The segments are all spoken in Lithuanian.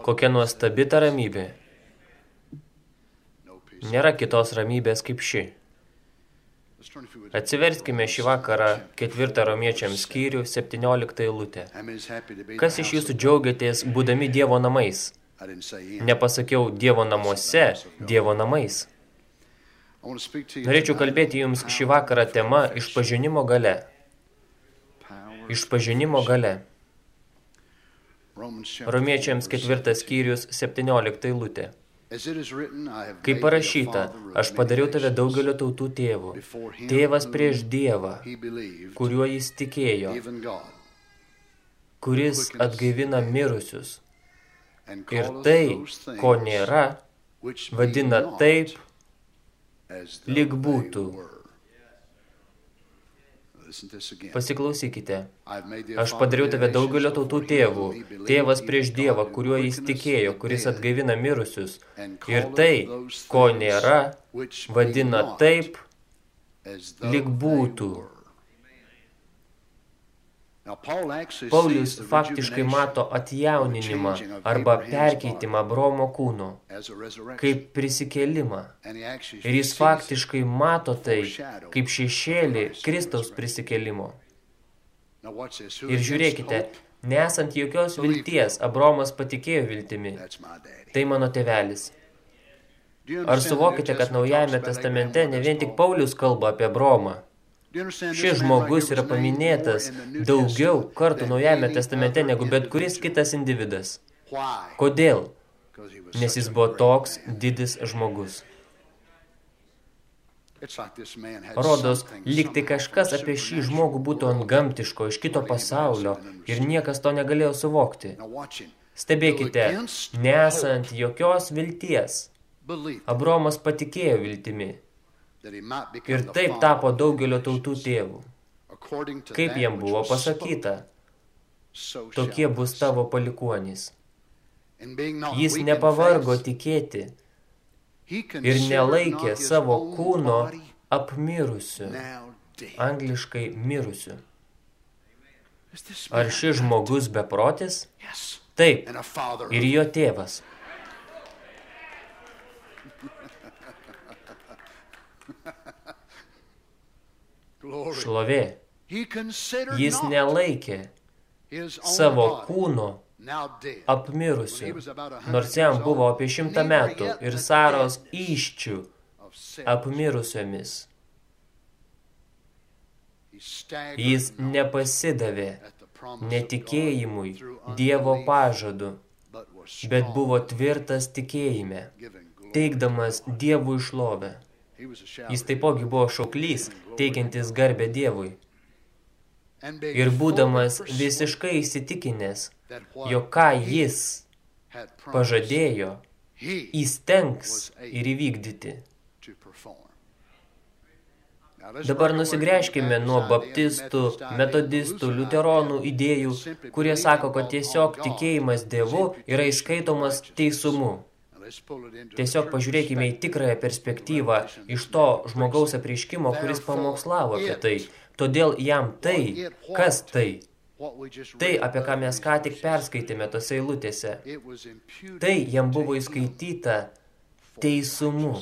Kokia nuostabi ta ramybė. Nėra kitos ramybės kaip ši. Atsiverskime šį vakarą ketvirtą romiečiams skyrių 17 eilutę. Kas iš jūsų džiaugiatės būdami Dievo namais? Nepasakiau Dievo namuose, Dievo namais. Norėčiau kalbėti jums šį vakarą tema išpažinimo gale. Išpažinimo gale. Romiečiams ketvirtas skyrius 17 eilutė. Kaip parašyta, aš padariau tave daugelio tautų tėvų, tėvas prieš Dievą, kuriuo jis tikėjo, kuris atgaivina mirusius. Ir tai, ko nėra, vadina taip, lyg būtų. Pasiklausykite. Aš padariau tave daugelio tautų tėvų, tėvas prieš Dievą, kuriuo jis tikėjo, kuris atgaivina mirusius. Ir tai, ko nėra, vadina taip, lyg būtų. Paulius faktiškai mato atjauninimą arba perkeitimą Bromo kūno kaip prisikelimą. Ir jis faktiškai mato tai kaip šešėlį Kristaus prisikelimo. Ir žiūrėkite, nesant jokios vilties, Abromas patikėjo viltimi. Tai mano tėvelis. Ar suvokite, kad Naujajame testamente ne vien tik Paulius kalba apie Bromą? Šis žmogus yra paminėtas daugiau kartų Naujame testamente negu bet kuris kitas individas. Kodėl? Nes jis buvo toks didis žmogus. Rodos, lyg tai kažkas apie šį žmogų būtų ant gamtiško, iš kito pasaulio ir niekas to negalėjo suvokti. Stebėkite, nesant jokios vilties, Abromas patikėjo viltimi ir taip tapo daugelio tautų tėvų. Kaip jam buvo pasakyta, tokie bus tavo palikuonys. Jis nepavargo tikėti ir nelaikė savo kūno apmirusiu, angliškai mirusiu. Ar šis žmogus beprotis? Taip, ir jo tėvas. Šlovė. Jis nelaikė savo kūno apmirusiu, nors jam buvo apie šimtą metų ir Saros iščių apmirusiomis. Jis nepasidavė netikėjimui Dievo pažadu, bet buvo tvirtas tikėjime, teikdamas Dievų išlovę. Jis taipogi buvo šauklys, teikiantis garbę Dievui. Ir būdamas visiškai įsitikinęs, jog ką jis pažadėjo, įstengs ir įvykdyti. Dabar nusigręžkime nuo baptistų, metodistų, liuteronų idėjų, kurie sako, kad tiesiog tikėjimas Dievu yra įskaitomas teisumu. Tiesiog pažiūrėkime į tikrąją perspektyvą iš to žmogaus apreiškimo, kuris pamokslavo apie tai. Todėl jam tai, kas tai? Tai, apie ką mes ką tik perskaitėme tose eilutėse. Tai jam buvo įskaityta teisumu.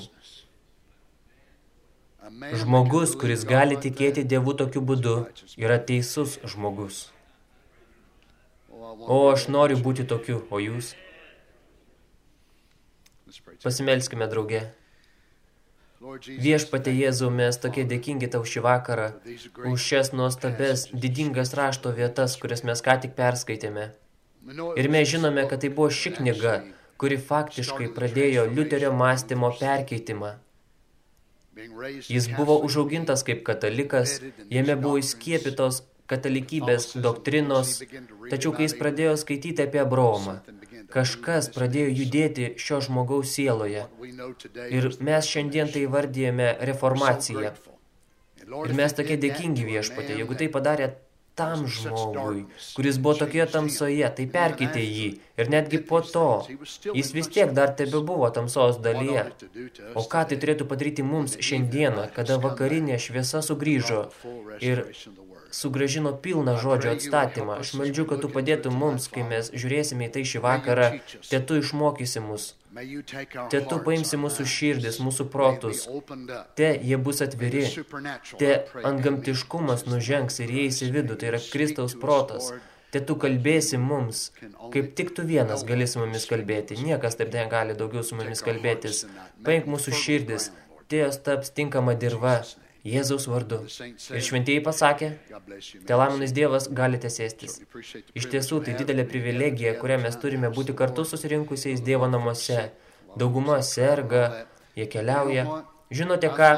Žmogus, kuris gali tikėti Dievu tokiu būdu, yra teisus žmogus. O aš noriu būti tokiu, o jūs? Pasimelskime drauge. Viešpatė Jėzau, mes tokie dėkingi tau šį vakarą už šias nuostabes, didingas rašto vietas, kurias mes ką tik perskaitėme. Ir mes žinome, kad tai buvo ši knyga, kuri faktiškai pradėjo Liuterio mąstymo perkeitimą. Jis buvo užaugintas kaip katalikas, jame buvo įskiepytos katalikybės doktrinos, tačiau kai jis pradėjo skaityti apie Abraomą, Kažkas pradėjo judėti šio žmogaus sieloje. Ir mes šiandien tai vardėjame reformaciją. Ir mes tokie dėkingi viešpatė, jeigu tai padarė tam žmogui, kuris buvo tokioje tamsoje, tai perkeitė jį Ir netgi po to, jis vis tiek dar tebe buvo tamsos dalyje. O ką tai turėtų padaryti mums šiandieną, kada vakarinė šviesa sugrįžo ir sugražino pilną žodžio atstatymą. Aš meldžiu, kad tu padėtum mums, kai mes žiūrėsime į tai šį vakarą, te tu išmokysi mus. Te tu paimsi mūsų širdis, mūsų protus. Te jie bus atviri. Te antgamtiškumas nužengs ir įeis į vidų, tai yra Kristaus protas. Te tu kalbėsi mums, kaip tik tu vienas gali su mumis kalbėti. Niekas taip negali daugiau su mumis kalbėtis. Paimk mūsų širdis, te jos taps tinkama dirva, Jėzaus vardu. Ir šventieji pasakė, te laminis Dievas galite sėstis. Iš tiesų, tai didelė privilegija, kurią mes turime būti kartu susirinkusiais Dievo namuose. Dauguma serga, jie keliauja. Žinote ką,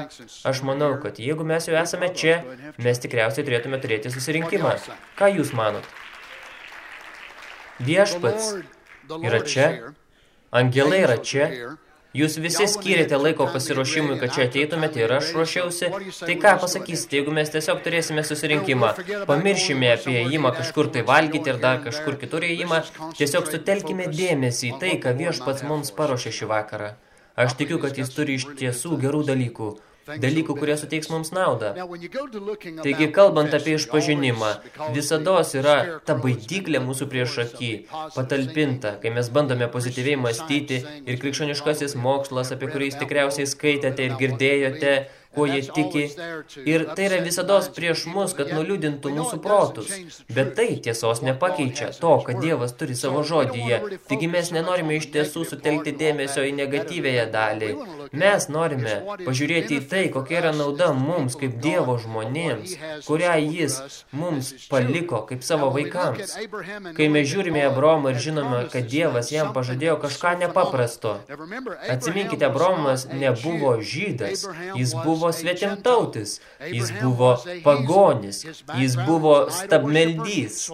aš manau, kad jeigu mes jau esame čia, mes tikriausiai turėtume turėti susirinkimą. Ką jūs manot? Viešpats yra čia, angelai yra čia, jūs visi skyrėte laiko pasiruošimui, kad čia ateitumėte ir aš ruošiausi, tai ką pasakysite, jeigu mes tiesiog turėsime susirinkimą, pamiršime apie įimą kažkur tai valgyti ir dar kažkur kitur įimą, tiesiog sutelkime dėmesį į tai, ką viešpats mums paruošė šį vakarą. Aš tikiu, kad jis turi iš tiesų gerų dalykų, dalykų, kurie suteiks mums naudą. Taigi, kalbant apie išpažinimą, visados yra ta baidyklė mūsų prieš akį, patalpinta, kai mes bandome pozityviai mąstyti ir krikščioniškasis mokslas, apie kuriais tikriausiai skaitėte ir girdėjote, kuo jie tiki. Ir tai yra visados prieš mus, kad nuliūdintų mūsų protus. Bet tai tiesos nepakeičia to, kad Dievas turi savo žodyje. Taigi mes nenorime iš tiesų sutelkti dėmesio į negatyvėją dalį. Mes norime pažiūrėti į tai, kokia yra nauda mums kaip Dievo žmonėms, kurią Jis mums paliko kaip savo vaikams. Kai mes žiūrime Abromą ir žinome, kad Dievas jam pažadėjo kažką nepaprasto. Atsiminkite, Abromas nebuvo žydas, jis buvo buvo svetimtautis, jis buvo pagonis, jis buvo stabmeldys.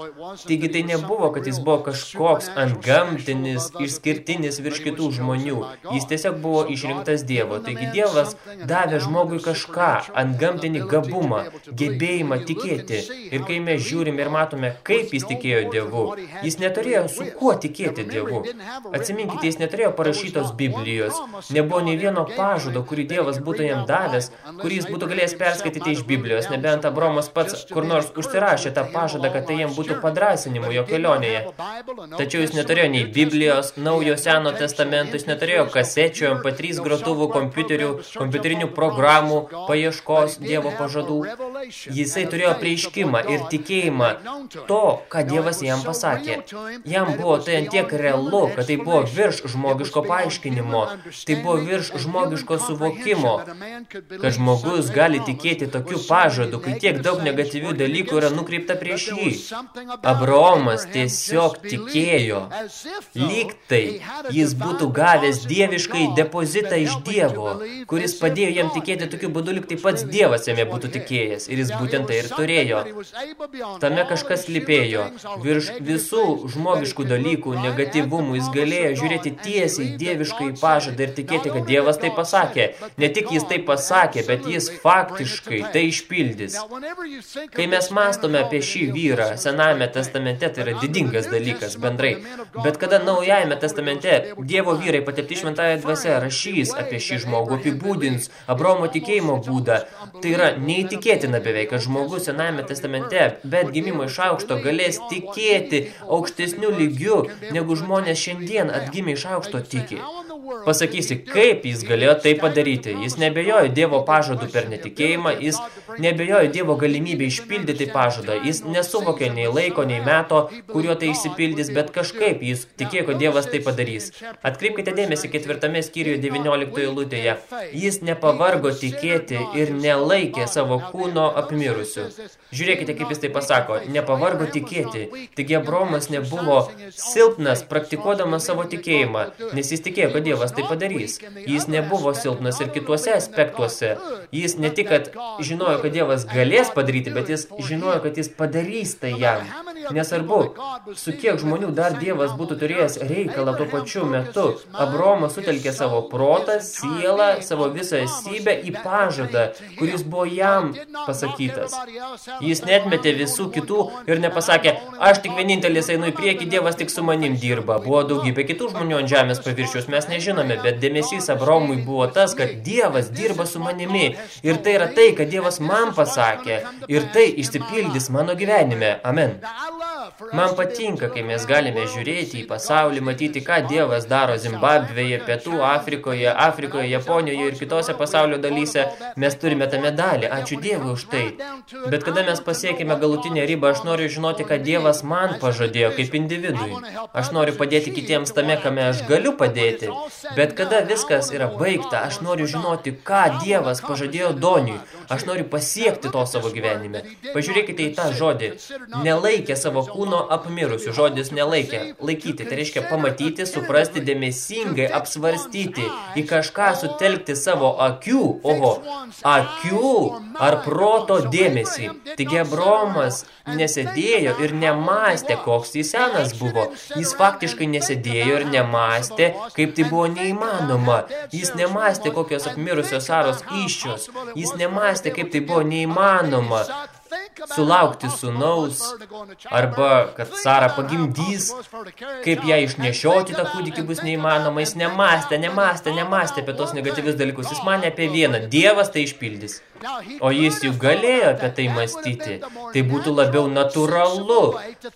Taigi tai nebuvo, kad jis buvo kažkoks antgamtinis, išskirtinis virš kitų žmonių. Jis tiesiog buvo išrinktas Dievo. Taigi Dievas davė žmogui kažką, antgamtinį gabumą, gebėjimą tikėti. Ir kai mes žiūrime ir matome, kaip jis tikėjo Dievu, jis neturėjo su kuo tikėti Dievu. Atsiminkite, jis neturėjo parašytos Biblijos. Nebuvo nei vieno pažado, kurį Dievas būtų jam davęs, kurį jis būtų galėjęs perskaityti iš Biblijos, nebent Abromas pats kur nors užsirašė tą pažadą, kad tai jam būtų padrasinimu jo kelionėje. Tačiau jis neturėjo nei Biblijos, naujo seno testamento, jis neturėjo kasečių, MP3 grotuvų, kompiuterių, kompiuterinių programų, paieškos Dievo pažadų. Jisai turėjo prieiškimą ir tikėjimą to, ką Dievas jam pasakė. Jam buvo tai ant tiek realu, kad tai buvo virš žmogiško paaiškinimo, tai buvo virš žmogiško suvokimo, kad žmogus gali tikėti tokiu pažadu, kai tiek daug negatyvių dalykų yra nukreipta prieš jį. Abraomas tiesiog tikėjo, lyg tai jis būtų gavęs dieviškai depozitą iš Dievo, kuris padėjo jam tikėti tokiu būdu, lyg tai pats Dievas jame būtų tikėjęs, ir jis būtent tai ir turėjo. Tame kažkas lipėjo. Virš visų žmogiškų dalykų, negatyvumų, jis galėjo žiūrėti tiesiai dieviškai pažadą ir tikėti, kad Dievas tai pasakė. Ne tik jis tai pasakė, bet jis faktiškai tai išpildys. Kai mes mastome apie šį vyrą, Senajame testamente tai yra didingas dalykas bendrai, bet kada Naujajame testamente Dievo vyrai patepti šventąją dvasę rašys apie šį žmogų, apibūdins Abromo tikėjimo būdą, tai yra neįtikėtina beveik, kad žmogus Senajame testamente, bet gimimo iš aukšto galės tikėti aukštesnių lygių, negu žmonės šiandien atgimė iš aukšto tiki. Pasakysi, kaip jis galėjo tai padaryti. Jis nebejojo Dievo pažadų per netikėjimą, jis nebejojo Dievo galimybę išpildyti pažadą. Jis nesuvokė nei laiko, nei meto, kuriuo tai išsipildys, bet kažkaip jis tikėjo, kad Dievas tai padarys. Atkreipkite dėmesį ketvirtame skyriuje 19 eilutėje. Jis nepavargo tikėti ir nelaikė savo kūno apmirusių. Žiūrėkite, kaip jis tai pasako. Nepavargo tikėti. Taigi Abromas nebuvo silpnas, praktikuodamas savo tikėjimą, nes jis tikėjo, kad Dievas tai padarys. Jis nebuvo silpnas ir kituose aspektuose. Jis ne tik, kad žinojo, kad Dievas galės padaryti, bet jis žinojo, kad jis padarys tai jam. Nesvarbu, su kiek žmonių dar Dievas būtų turėjęs reikalą tuo pačiu metu. Abromas sutelkė savo protą, sielą, savo visą esybę į pažadą, kuris buvo jam pasakytas. Jis netmetė visų kitų ir nepasakė, aš tik vienintelis einu į priekį, Dievas tik su manim dirba. Buvo daugybė kitų žmonių ant žemės paviršiaus, mes nežinome, bet dėmesys Abromui buvo tas, kad Dievas dirba su manimi. Ir tai yra tai, kad Dievas man pasakė. Ir tai išsipildys mano gyvenime. Amen. Man patinka, kai mes galime žiūrėti į pasaulį, matyti, ką Dievas daro Zimbabvėje, Pietų Afrikoje, Afrikoje, Japonijoje ir kitose pasaulio dalyse. Mes turime tą medalį. Ačiū Dievui už tai. Bet kada mes pasiekime galutinę ribą, aš noriu žinoti, ką Dievas man pažadėjo kaip individui. Aš noriu padėti kitiems tame, kame aš galiu padėti. Bet kada viskas yra baigta, aš noriu žinoti, ką Dievas pažadėjo Doniui. Aš noriu pasiekti to savo gyvenime. Pažiūrėkite į tą žodį. Nelaikė savo kūno apmirusių. Žodis nelaikė. Laikyti. Tai reiškia pamatyti, suprasti, dėmesingai apsvarstyti. Į kažką sutelkti savo akių. Oho, akių ar proto dėmesį. Taigi Abromas nesėdėjo ir nemastė, koks jis senas buvo. Jis faktiškai nesėdėjo ir nemastė, kaip tai buvo neįmanoma. Jis nemastė, kokios apmirusios Saros iščios. Jis nemastė, kaip tai buvo neįmanoma sulaukti sunaus, arba kad Sara pagimdys, kaip ją išnešioti tą kūdikį bus neįmanoma, jis nemastė, nemastė, nemastė apie tos negatyvius dalykus, jis mane apie vieną, Dievas tai išpildys. O jis juk galėjo apie tai mąstyti. Tai būtų labiau natūralu,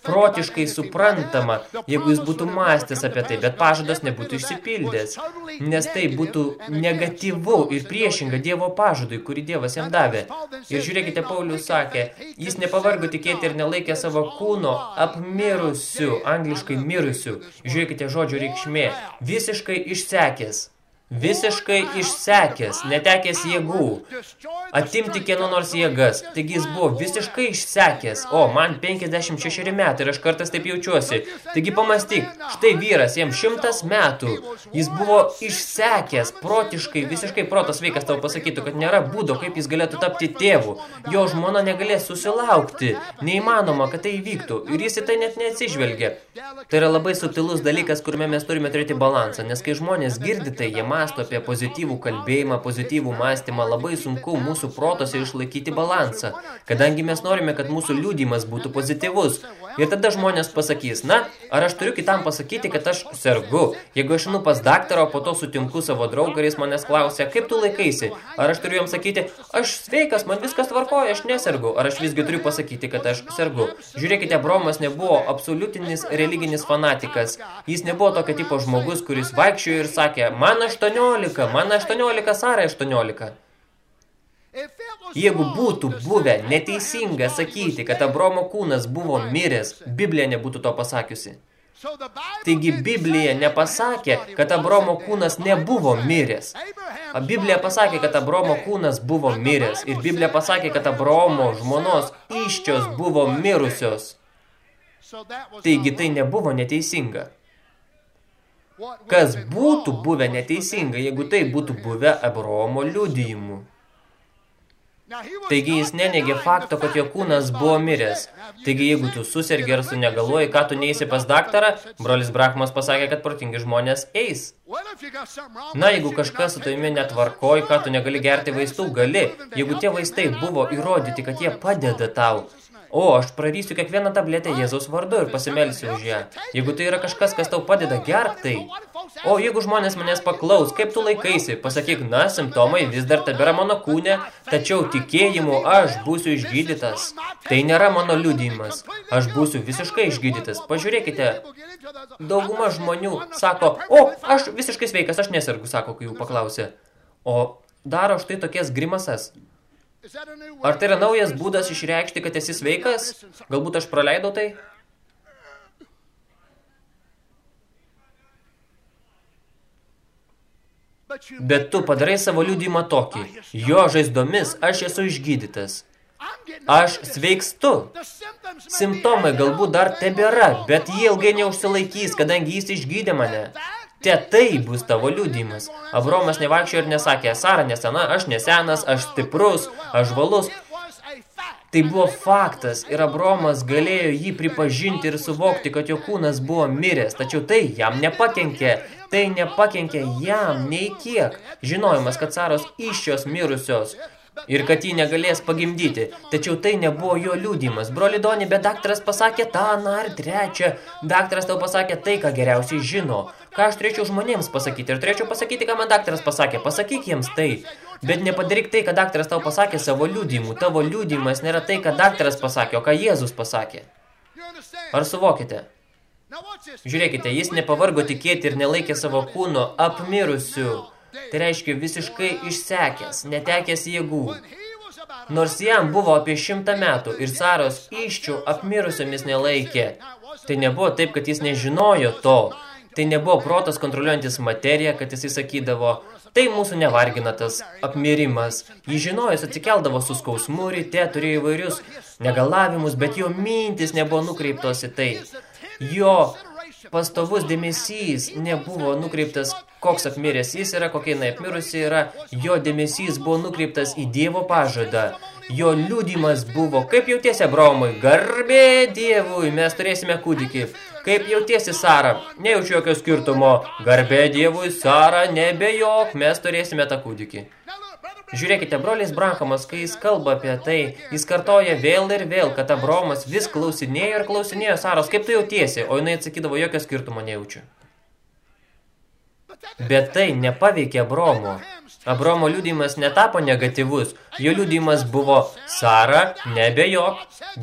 protiškai suprantama, jeigu jis būtų mąstęs apie tai, bet pažadas nebūtų išsipildęs. Nes tai būtų negatyvu ir priešinga Dievo pažadui, kurį Dievas jam davė. Ir žiūrėkite, Paulius sakė, jis nepavargo tikėti ir nelaikė savo kūno apmirusių, angliškai mirusių. Žiūrėkite žodžio reikšmė, visiškai išsekęs visiškai išsekęs, netekęs jėgų, atimti kieno nors jėgas. Taigi jis buvo visiškai išsekęs. O, man 56 metai ir aš kartas taip jaučiuosi. Taigi pamastyk, štai vyras, jam šimtas metų. Jis buvo išsekęs, protiškai, visiškai protas veikas tau pasakytų, kad nėra būdo, kaip jis galėtų tapti tėvu. Jo žmona negalės susilaukti. Neįmanoma, kad tai įvyktų. Ir jis į tai net neatsižvelgia. Tai yra labai subtilus dalykas, kuriame mes turime turėti balansą. Nes kai žmonės girdi tai, jie masto apie pozityvų kalbėjimą, pozityvų mąstymą, labai sunku mūsų protose išlaikyti balansą, kadangi mes norime, kad mūsų liūdimas būtų pozityvus. Ir tada žmonės pasakys, na, ar aš turiu kitam pasakyti, kad aš sergu. Jeigu aš einu pas daktarą, po to sutinku savo draugą jis manęs klausia, kaip tu laikaisi? Ar aš turiu jam sakyti, aš sveikas, man viskas tvarkoja, aš nesergu. Ar aš visgi turiu pasakyti, kad aš sergu. Žiūrėkite, Bromas nebuvo absoliutinis religinis fanatikas. Jis nebuvo tokio tipo žmogus, kuris vaikščiojo ir sakė, man 18, man 18, Sarai 18. Jeigu būtų buvę neteisinga sakyti, kad Abromo kūnas buvo miręs, Biblija nebūtų to pasakiusi. Taigi Biblija nepasakė, kad Abromo kūnas nebuvo miręs. Biblija pasakė, kad Abromo kūnas buvo miręs. Ir Biblija pasakė, kad Abromo žmonos iščios buvo mirusios. Taigi tai nebuvo neteisinga. Kas būtų buvę neteisinga, jeigu tai būtų buvę Abromo liudijimu? Taigi jis nenegė fakto, kad jo kūnas buvo miręs. Taigi jeigu tu susirgi ar su negaluoji, ką tu neisi pas daktarą, brolis Brahmas pasakė, kad protingi žmonės eis. Na, jeigu kažkas su tavimi netvarkoj, ką tu negali gerti vaistų, gali. Jeigu tie vaistai buvo įrodyti, kad jie padeda tau, O, aš prarysiu kiekvieną tabletę Jėzaus vardu ir pasimelsiu už ją. Jeigu tai yra kažkas, kas tau padeda, gerk tai. O jeigu žmonės manęs paklaus, kaip tu laikaisi, pasakyk, na, simptomai vis dar tebėra mano kūne, tačiau tikėjimu aš būsiu išgydytas. Tai nėra mano liudijimas. Aš būsiu visiškai išgydytas. Pažiūrėkite, dauguma žmonių sako, o, aš visiškai sveikas, aš nesergu, sako, kai jų paklausė. O daro štai tokias grimasas. Ar tai yra naujas būdas išreikšti, kad esi sveikas? Galbūt aš praleidau tai? Bet tu padarai savo liudymą tokį. Jo žaizdomis aš esu išgydytas. Aš sveikstu. Simptomai galbūt dar tebėra, bet jie ilgai neužsilaikys, kadangi jis išgydė mane. Te tai bus tavo liudijimas. Abromas nevaikščiojo ir nesakė, Sara nesena, aš nesenas, aš stiprus, aš valus. Tai buvo faktas ir Abromas galėjo jį pripažinti ir suvokti, kad jo kūnas buvo miręs, tačiau tai jam nepakenkė. Tai nepakenkė jam nei kiek. Žinojimas, kad Saros iščios mirusios ir kad jį negalės pagimdyti. Tačiau tai nebuvo jo liūdimas. Broli Doni, bet daktaras pasakė tą, na ar trečią. Daktaras tau pasakė tai, ką geriausiai žino. Ką aš turėčiau žmonėms pasakyti? Ir turėčiau pasakyti, ką man daktaras pasakė. Pasakyk jiems tai. Bet nepadaryk tai, ką daktaras tau pasakė savo liūdimu. Tavo liūdimas nėra tai, ką daktaras pasakė, o ką Jėzus pasakė. Ar suvokite? Žiūrėkite, jis nepavargo tikėti ir nelaikė savo kūno apmirusiu. Tai reiškia visiškai išsekęs, netekęs jėgų. Nors jam buvo apie šimtą metų ir Saros iščių apmirusiomis nelaikė. Tai nebuvo taip, kad jis nežinojo to. Tai nebuvo protas kontroliuojantis materiją, kad jisai sakydavo, Tai mūsų nevargina tas apmirimas. Jis žinojęs atsikeldavo su skausmu ryte, turėjo įvairius negalavimus, bet jo mintis nebuvo nukreiptos į tai. Jo pastovus dėmesys nebuvo nukreiptas, koks apmiręs jis yra, kokia jinai apmirusi yra. Jo dėmesys buvo nukreiptas į Dievo pažadą. Jo liūdimas buvo, kaip jautiesi Abraomui, garbė Dievui, mes turėsime kūdikį. Kaip jautiesi, Sara? Nejaučiu jokio skirtumo. Garbė Dievui, Sara, nebejok, mes turėsime tą kūdikį. Žiūrėkite, brolis Brankamas, kai jis kalba apie tai, jis kartoja vėl ir vėl, kad Abromas vis klausinėjo ir klausinėjo Saros, kaip tu jautiesi, o jinai atsakydavo, jokio skirtumo nejaučiu. Bet tai nepaveikė Abromo. Abromo liudijimas netapo negatyvus, jo liudijimas buvo Sara, nebejok,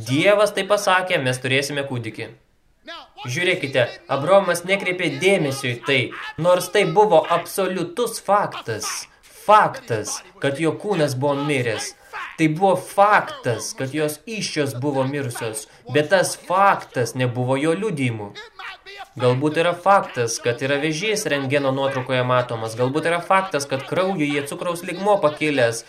Dievas tai pasakė, mes turėsime kūdikį. Žiūrėkite, Abromas nekreipė dėmesio į tai, nors tai buvo absoliutus faktas. Faktas, kad jo kūnas buvo miręs. Tai buvo faktas, kad jos iščios buvo mirusios, bet tas faktas nebuvo jo liudijimų. Galbūt yra faktas, kad yra vežys rengeno nuotraukoje matomas, galbūt yra faktas, kad kraujuje cukraus ligmo pakilęs,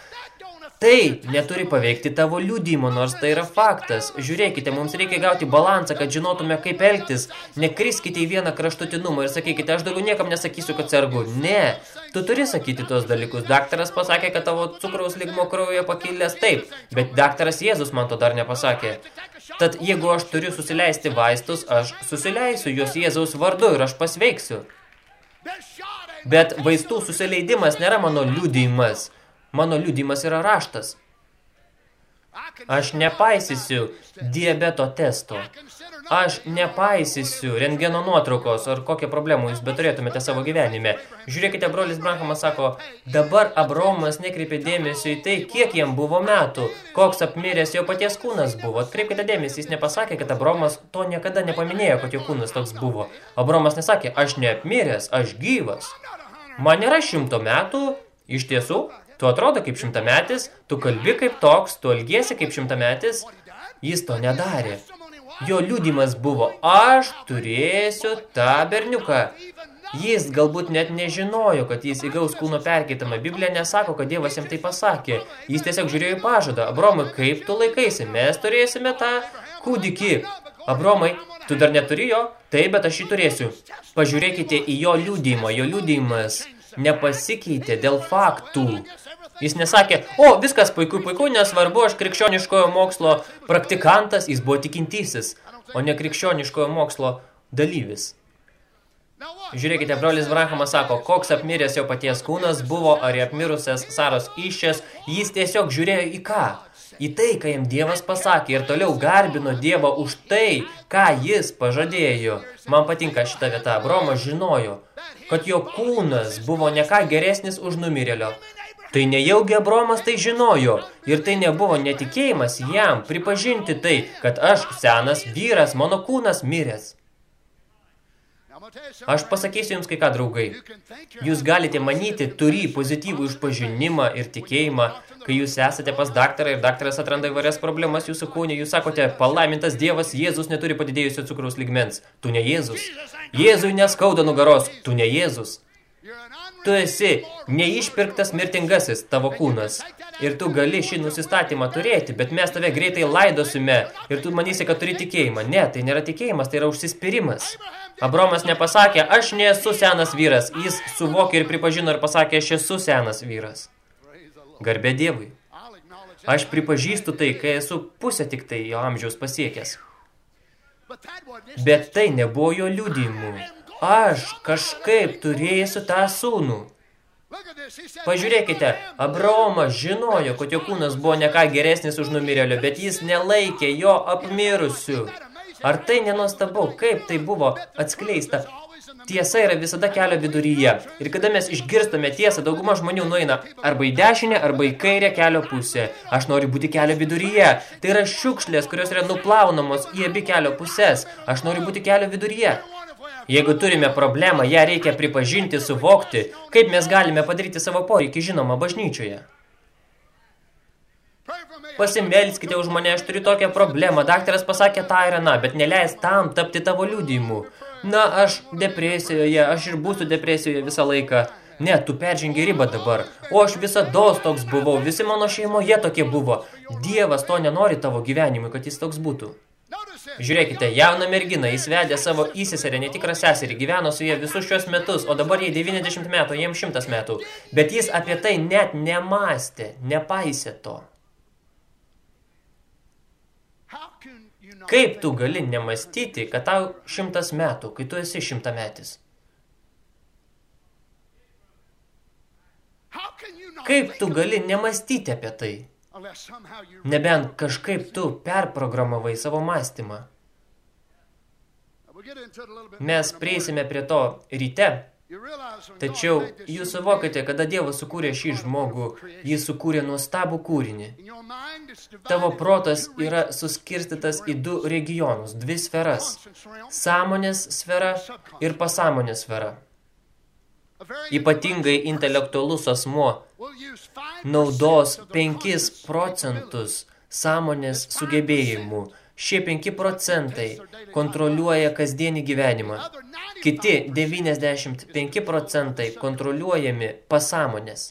Tai neturi paveikti tavo liudimo, nors tai yra faktas. Žiūrėkite, mums reikia gauti balansą, kad žinotume, kaip elgtis. Nekriskite į vieną kraštutinumą ir sakykite, aš daugiau niekam nesakysiu, kad sergu. Ne, tu turi sakyti tos dalykus. Daktaras pasakė, kad tavo cukraus lygmo kraujoje pakilęs taip, bet daktaras Jėzus man to dar nepasakė. Tad jeigu aš turiu susileisti vaistus, aš susileisiu juos Jėzaus vardu ir aš pasveiksiu. Bet vaistų susileidimas nėra mano liudijimas. Mano liudimas yra raštas. Aš nepaisysiu diabeto testo. Aš nepaisysiu rentgeno nuotraukos ar kokią problemų jūs beturėtumėte savo gyvenime. Žiūrėkite, brolis Branhamas sako, dabar Abromas nekreipė dėmesio į tai, kiek jam buvo metų, koks apmiręs jo paties kūnas buvo. Atkreipkite dėmesį, jis nepasakė, kad Abromas to niekada nepaminėjo, kad jo kūnas toks buvo. Abromas nesakė, aš neapmiręs, aš gyvas. Man nėra šimto metų, iš tiesų, Tu atrodo kaip šimtametis, tu kalbi kaip toks, tu elgiesi kaip šimtametis. Jis to nedarė. Jo liūdimas buvo, aš turėsiu tą berniuką. Jis galbūt net nežinojo, kad jis įgaus kūno perkeitamą. Biblija nesako, kad Dievas jam tai pasakė. Jis tiesiog žiūrėjo į pažadą. Abromai, kaip tu laikaisi? Mes turėsime tą kūdikį. Abromai, tu dar neturi jo? Taip, bet aš jį turėsiu. Pažiūrėkite į jo liūdimą. Jo liūdimas nepasikeitė dėl faktų. Jis nesakė, o, viskas puiku, puiku, nesvarbu, aš krikščioniškojo mokslo praktikantas, jis buvo tikintysis, o ne krikščioniškojo mokslo dalyvis. Žiūrėkite, brolis Brahamas sako, koks apmiręs jo paties kūnas buvo, ar apmirusias Saros išės, jis tiesiog žiūrėjo į ką? Į tai, ką jam Dievas pasakė ir toliau garbino Dievą už tai, ką jis pažadėjo. Man patinka šita vieta. Bromas žinojo, kad jo kūnas buvo ne ką geresnis už numirėlio. Tai nejaugi Abromas tai žinojo ir tai nebuvo netikėjimas jam pripažinti tai, kad aš senas vyras, mano kūnas miręs. Aš pasakysiu jums kai ką, draugai. Jūs galite manyti, turi pozityvų išpažinimą ir tikėjimą, kai jūs esate pas daktarą ir daktaras atranda įvairias problemas jūsų kūne, jūs sakote, palaimintas Dievas, Jėzus neturi padidėjusio cukraus ligmens. Tu ne Jėzus. Jėzui neskauda nugaros. Tu ne Jėzus. Tu esi neišpirktas mirtingasis tavo kūnas. Ir tu gali šį nusistatymą turėti, bet mes tave greitai laidosime ir tu manysi, kad turi tikėjimą. Ne, tai nėra tikėjimas, tai yra užsispyrimas. Abromas nepasakė, aš nesu senas vyras. Jis suvokė ir pripažino ir pasakė, aš esu senas vyras. Garbė Dievui. Aš pripažįstu tai, kai esu pusę tik tai jo amžiaus pasiekęs. Bet tai nebuvo jo liudijimų. Aš kažkaip turėsiu tą sūnų. Pažiūrėkite, Abraomas žinojo, kad jo kūnas buvo ne ką geresnis už numirėlio, bet jis nelaikė jo apmirusiu. Ar tai nenuostabu, kaip tai buvo atskleista? Tiesa yra visada kelio viduryje. Ir kada mes išgirstame tiesą, dauguma žmonių nueina arba į dešinę, arba į kairę kelio pusę. Aš noriu būti kelio viduryje. Tai yra šiukšlės, kurios yra nuplaunamos į abi kelio pusės. Aš noriu būti kelio viduryje. Jeigu turime problemą, ją reikia pripažinti, suvokti, kaip mes galime padaryti savo poreikį žinomą bažnyčioje. Pasimelskite už mane, aš turiu tokią problemą. Daktaras pasakė tą ir aną, bet neleis tam tapti tavo liudijimu. Na, aš depresijoje, aš ir būsiu depresijoje visą laiką. Ne, tu peržengi ribą dabar. O aš visados toks buvau, visi mano šeimoje tokie buvo. Dievas to nenori tavo gyvenimui, kad jis toks būtų. Žiūrėkite, jauna mergina, jis vedė savo įsiserę netikrą seserį, gyveno su jie visus šios metus, o dabar jai 90 metų, jiems 100 metų. Bet jis apie tai net nemastė, nepaisė to. Kaip tu gali nemastyti, kad tau šimtas metų, kai tu esi šimtametis? Kaip tu gali nemastyti apie tai? Nebent kažkaip tu perprogramavai savo mąstymą. Mes prieisime prie to ryte, Tačiau jūs suvokite, kada Dievas sukūrė šį žmogų, jis sukūrė nuostabų kūrinį. Tavo protas yra suskirstytas į du regionus, dvi sferas – sąmonės sfera ir pasąmonės sfera. Ypatingai intelektualus asmuo naudos 5 procentus sąmonės sugebėjimų – Šie 5 procentai kontroliuoja kasdienį gyvenimą. Kiti 95 procentai kontroliuojami pasąmonės.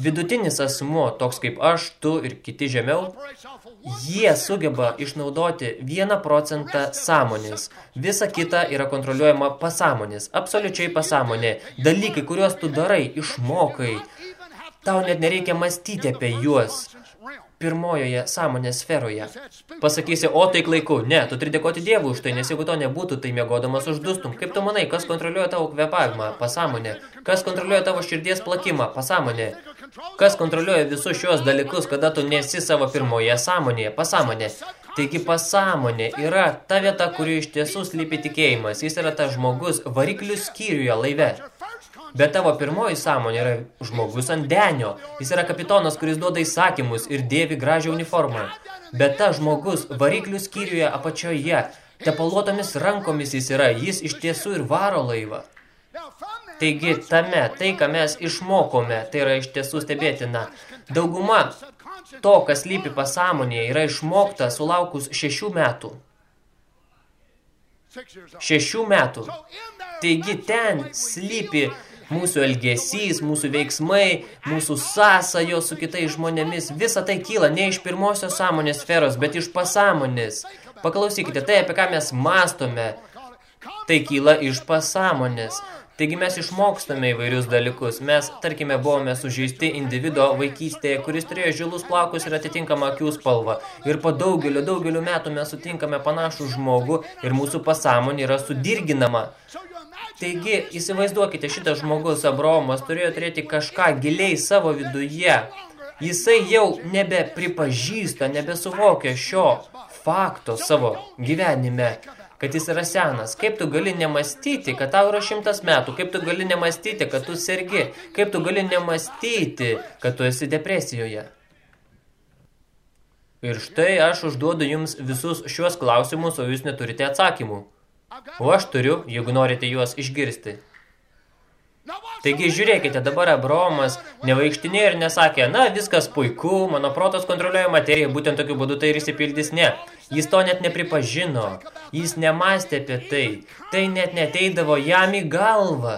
Vidutinis asmuo, toks kaip aš, tu ir kiti žemiau, jie sugeba išnaudoti 1 procentą sąmonės. Visa kita yra kontroliuojama pasąmonės, absoliučiai pasąmonė. Dalykai, kuriuos tu darai, išmokai, tau net nereikia mąstyti apie juos pirmojoje sąmonės sferoje. Pasakysi, o tai laiku. Ne, tu turi dėkoti Dievui už tai, nes jeigu to nebūtų, tai miegodamas uždustum. Kaip tu manai, kas kontroliuoja tavo kvepavimą? Pasąmonė. Kas kontroliuoja tavo širdies plakimą? Pasąmonė. Kas kontroliuoja visus šios dalykus, kada tu nesi savo pirmoje sąmonėje? Pasąmonė. Taigi pasąmonė yra ta vieta, kuri iš tiesų slypi tikėjimas. Jis yra tas žmogus variklių skyriuje laive. Bet tavo pirmoji sąmonė yra žmogus ant denio. Jis yra kapitonas, kuris duoda įsakymus ir dėvi gražią uniformą. Bet ta žmogus variklių skyriuje apačioje, tepaluotomis rankomis jis yra, jis iš tiesų ir varo laivą. Taigi tame, tai, ką mes išmokome, tai yra iš tiesų stebėtina. Dauguma to, kas lypi pasąmonėje, yra išmokta sulaukus šešių metų. Šešių metų. Taigi ten slypi mūsų elgesys, mūsų veiksmai, mūsų sąsajos su kitais žmonėmis, visa tai kyla ne iš pirmosios sąmonės sferos, bet iš pasąmonės. Paklausykite, tai apie ką mes mastome, tai kyla iš pasąmonės. Taigi mes išmokstame įvairius dalykus. Mes, tarkime, buvome sužeisti individo vaikystėje, kuris turėjo žilus plaukus ir atitinkamą akių spalvą. Ir po daugelio, daugelio metų mes sutinkame panašų žmogų ir mūsų pasąmonė yra sudirginama. Taigi, įsivaizduokite, šitas žmogus Abraomas turėjo turėti kažką giliai savo viduje. Jisai jau nebepripažįsta, nebesuvokia šio fakto savo gyvenime, kad jis yra senas. Kaip tu gali nemastyti, kad tau yra šimtas metų? Kaip tu gali nemastyti, kad tu sergi? Kaip tu gali nemastyti, kad tu esi depresijoje? Ir štai aš užduodu jums visus šiuos klausimus, o jūs neturite atsakymų. O aš turiu, jeigu norite juos išgirsti. Taigi žiūrėkite, dabar Abraomas nevaikštinė ir nesakė, na, viskas puiku, mano protas kontroliuoja materiją, būtent tokiu būdu tai ir įsipildys. Ne, jis to net nepripažino, jis nemastė apie tai, tai net neteidavo jam į galvą.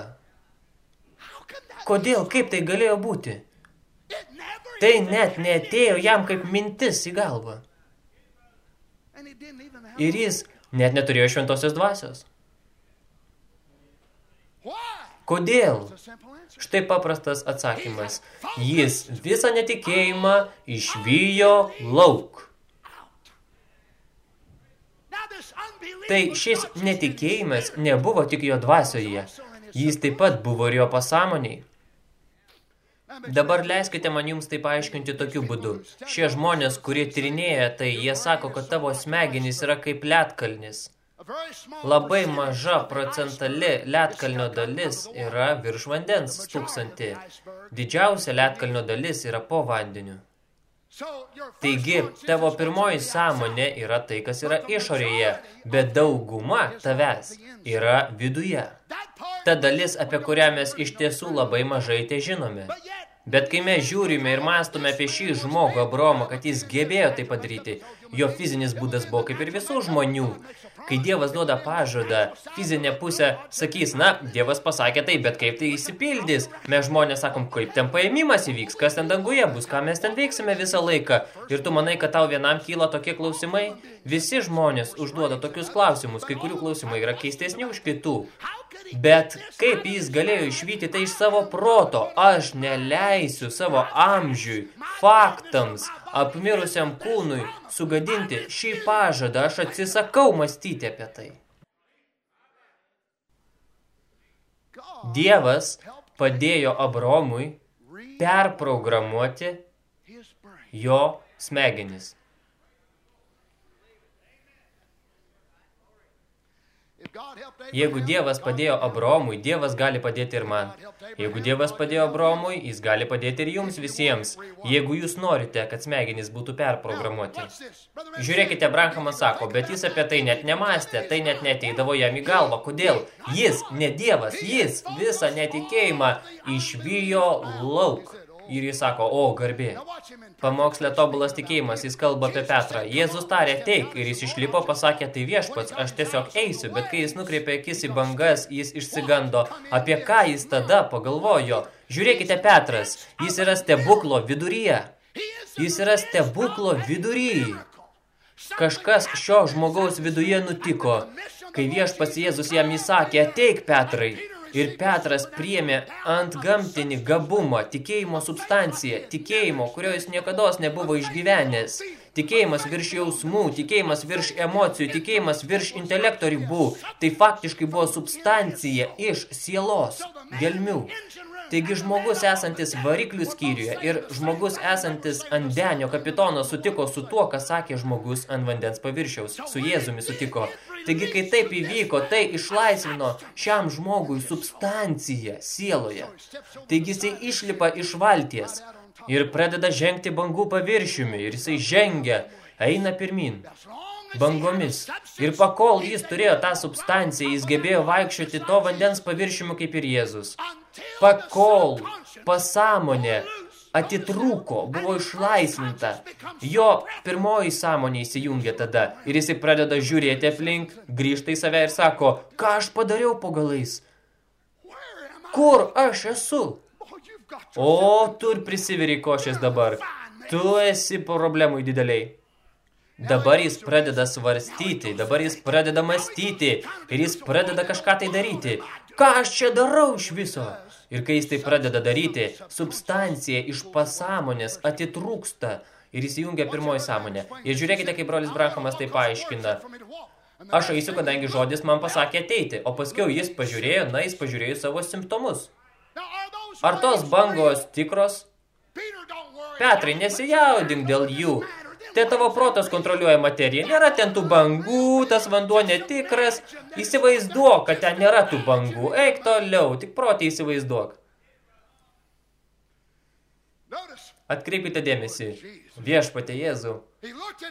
Kodėl, kaip tai galėjo būti? Tai net netėjo jam kaip mintis į galvą. Ir jis net neturėjo šventosios dvasios. Kodėl? Štai paprastas atsakymas. Jis visą netikėjimą išvijo lauk. Tai šis netikėjimas nebuvo tik jo dvasioje. Jis taip pat buvo ir jo pasąmoniai. Dabar leiskite man jums tai paaiškinti tokiu būdu. Šie žmonės, kurie tyrinėja, tai jie sako, kad tavo smegenys yra kaip lietkalnis. Labai maža procentali lietkalnio dalis yra virš vandens stūksanti. Didžiausia lietkalnio dalis yra po vandeniu. Taigi, tavo pirmoji sąmonė yra tai, kas yra išorėje, bet dauguma tavęs yra viduje. Ta dalis, apie kurią mes iš tiesų labai mažai te žinome. Bet kai mes žiūrime ir mąstome apie šį žmogų Abromą, kad jis gebėjo tai padaryti, jo fizinis būdas buvo kaip ir visų žmonių. Kai Dievas duoda pažadą, fizinė pusė sakys, na, Dievas pasakė tai, bet kaip tai įsipildys? Mes žmonės sakom, kaip ten paėmimas įvyks, kas ten danguje bus, ką mes ten veiksime visą laiką. Ir tu manai, kad tau vienam kyla tokie klausimai? Visi žmonės užduoda tokius klausimus, kai kurių klausimai yra keistesni už kitų. Bet kaip jis galėjo išvyti tai iš savo proto? Aš neleisiu savo amžiui, faktams, apmirusiam kūnui sugadinti šį pažadą, aš atsisakau mąstyti apie tai. Dievas padėjo Abromui perprogramuoti jo smegenis. Jeigu Dievas padėjo Abromui, Dievas gali padėti ir man. Jeigu Dievas padėjo Abromui, jis gali padėti ir jums visiems, jeigu jūs norite, kad smegenys būtų perprogramuoti. Žiūrėkite, Branhamas sako, bet jis apie tai net nemastė, tai net neteidavo jam į galvą. Kodėl? Jis, ne Dievas, jis visą netikėjimą išvijo lauk. Ir jis sako, o, garbė. Pamokslė tobulas tikėjimas, jis kalba apie Petrą. Jėzus tarė teik ir jis išlipo, pasakė, tai viešpats, aš tiesiog eisiu, bet kai jis nukreipė akis į bangas, jis išsigando. Apie ką jis tada pagalvojo? Žiūrėkite, Petras, jis yra stebuklo viduryje. Jis yra stebuklo viduryje. Kažkas šio žmogaus viduje nutiko, kai viešpats Jėzus jam įsakė, ateik, Petrai. Ir Petras priėmė ant gamtinį gabumą, tikėjimo substanciją, tikėjimo, kurio jis niekados nebuvo išgyvenęs. Tikėjimas virš jausmų, tikėjimas virš emocijų, tikėjimas virš intelekto ribų. Tai faktiškai buvo substancija iš sielos, gelmių. Taigi žmogus esantis variklių skyriuje ir žmogus esantis ant denio kapitono sutiko su tuo, ką sakė žmogus ant vandens paviršiaus. Su Jėzumi sutiko. Taigi, kai taip įvyko, tai išlaisvino šiam žmogui substanciją sieloje. Taigi jisai išlipa iš valties ir pradeda žengti bangų paviršiumi ir jisai žengia, eina pirmin bangomis. Ir pakol jis turėjo tą substanciją, jis gebėjo vaikščioti to vandens paviršiumi kaip ir Jėzus. Pakol pasąmonė atitrūko, buvo išlaisvinta. Jo pirmoji sąmonė įsijungia tada ir jisai pradeda žiūrėti aplink, grįžta į save ir sako, ką aš padariau po galais? Kur aš esu? O, tu ir prisiveri košės dabar. Tu esi problemų dideliai. Dabar jis pradeda svarstyti, dabar jis pradeda mąstyti ir jis pradeda kažką tai daryti. Ką aš čia darau iš viso? Ir kai jis tai pradeda daryti, substancija iš pasąmonės atitrūksta ir įsijungia pirmoji sąmonė. Ir žiūrėkite, kaip brolis Branhamas tai paaiškina. Aš eisiu, kadangi žodis man pasakė ateiti, o paskiau jis pažiūrėjo, na, jis pažiūrėjo savo simptomus. Ar tos bangos tikros? Petrai, nesijaudink dėl jų. Tai tavo protas kontroliuoja materiją. Nėra ten tų bangų, tas vanduo netikras. Įsivaizduok, kad ten nėra tų bangų. Eik toliau, tik protį įsivaizduok. Atkreipkite dėmesį. Viešpatė Jėzų.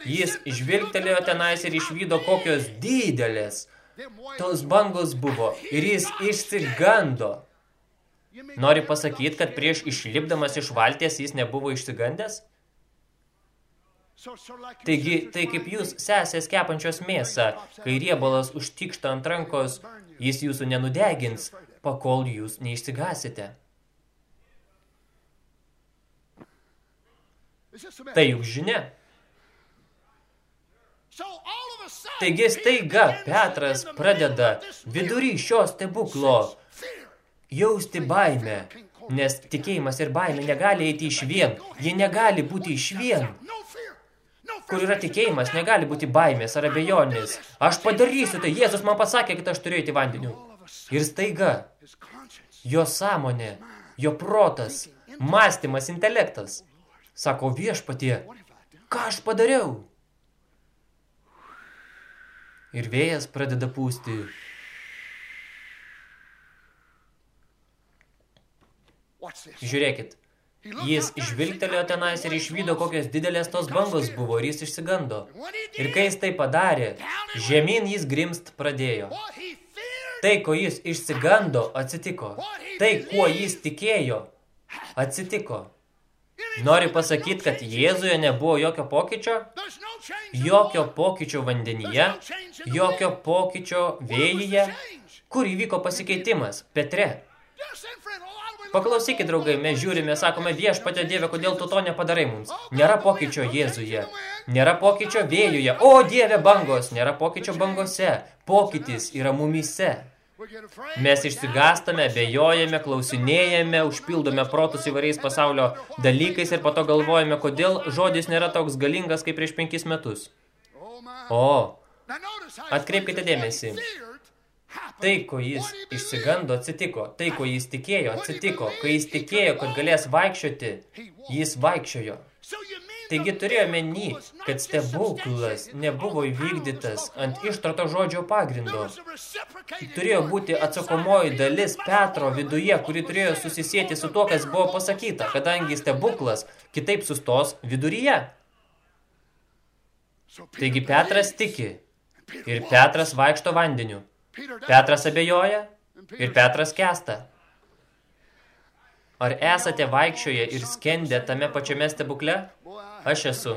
Jis žvilgtelėjo tenais ir išvydo kokios didelės. Tos bangos buvo ir jis išsigando. Nori pasakyti, kad prieš išlipdamas iš valties jis nebuvo išsigandęs? Taigi, tai kaip jūs sesės kepančios mėsą, kai riebalas užtikšta ant rankos, jis jūsų nenudegins, pakol jūs neišsigasite. Tai juk žinia. Taigi staiga Petras pradeda vidury šio stebuklo jausti baimę, nes tikėjimas ir baimė negali eiti iš vien. Jie negali būti iš vien. Kur yra tikėjimas, negali būti baimės ar abejonės. Aš padarysiu tai, Jėzus man pasakė, kad aš turiu eiti vandeniu. Ir staiga, jo sąmonė, jo protas, mąstymas, intelektas, sako viešpatie, ką aš padariau? Ir vėjas pradeda pūsti. Žiūrėkit, Jis žvilgtelėjo tenais ir išvydo, kokios didelės tos bangos buvo ir jis išsigando. Ir kai jis tai padarė, žemyn jis grimst pradėjo. Tai, ko jis išsigando, atsitiko. Tai, kuo jis tikėjo, atsitiko. Nori pasakyti, kad Jėzuje nebuvo jokio pokyčio? Jokio pokyčio vandenyje? Jokio pokyčio vėjyje? Kur įvyko pasikeitimas? Petre. Paklausykit, draugai, mes žiūrime, sakome, viešpatė Dieve, kodėl tu to nepadarai mums? Nėra pokyčio Jėzuje, nėra pokyčio vėjuje, o Dieve bangos, nėra pokyčio bangose, pokytis yra mumyse. Mes išsigastame, bejojame, klausinėjame, užpildome protus įvairiais pasaulio dalykais ir po to galvojame, kodėl žodis nėra toks galingas kaip prieš penkis metus. O, atkreipkite dėmesį, Tai, ko jis išsigando, atsitiko. Tai, ko jis tikėjo, atsitiko. Kai jis tikėjo, kad galės vaikščioti, jis vaikščiojo. Taigi turėjo meni, kad stebuklas nebuvo įvykdytas ant ištrato žodžio pagrindo. Turėjo būti atsakomoji dalis Petro viduje, kuri turėjo susisieti su tuo, kas buvo pasakyta, kadangi stebuklas kitaip sustos viduryje. Taigi Petras tiki ir Petras vaikšto vandeniu. Petras abejoja ir Petras kesta. Ar esate vaikščioje ir skendę tame pačiame stebukle? Aš esu.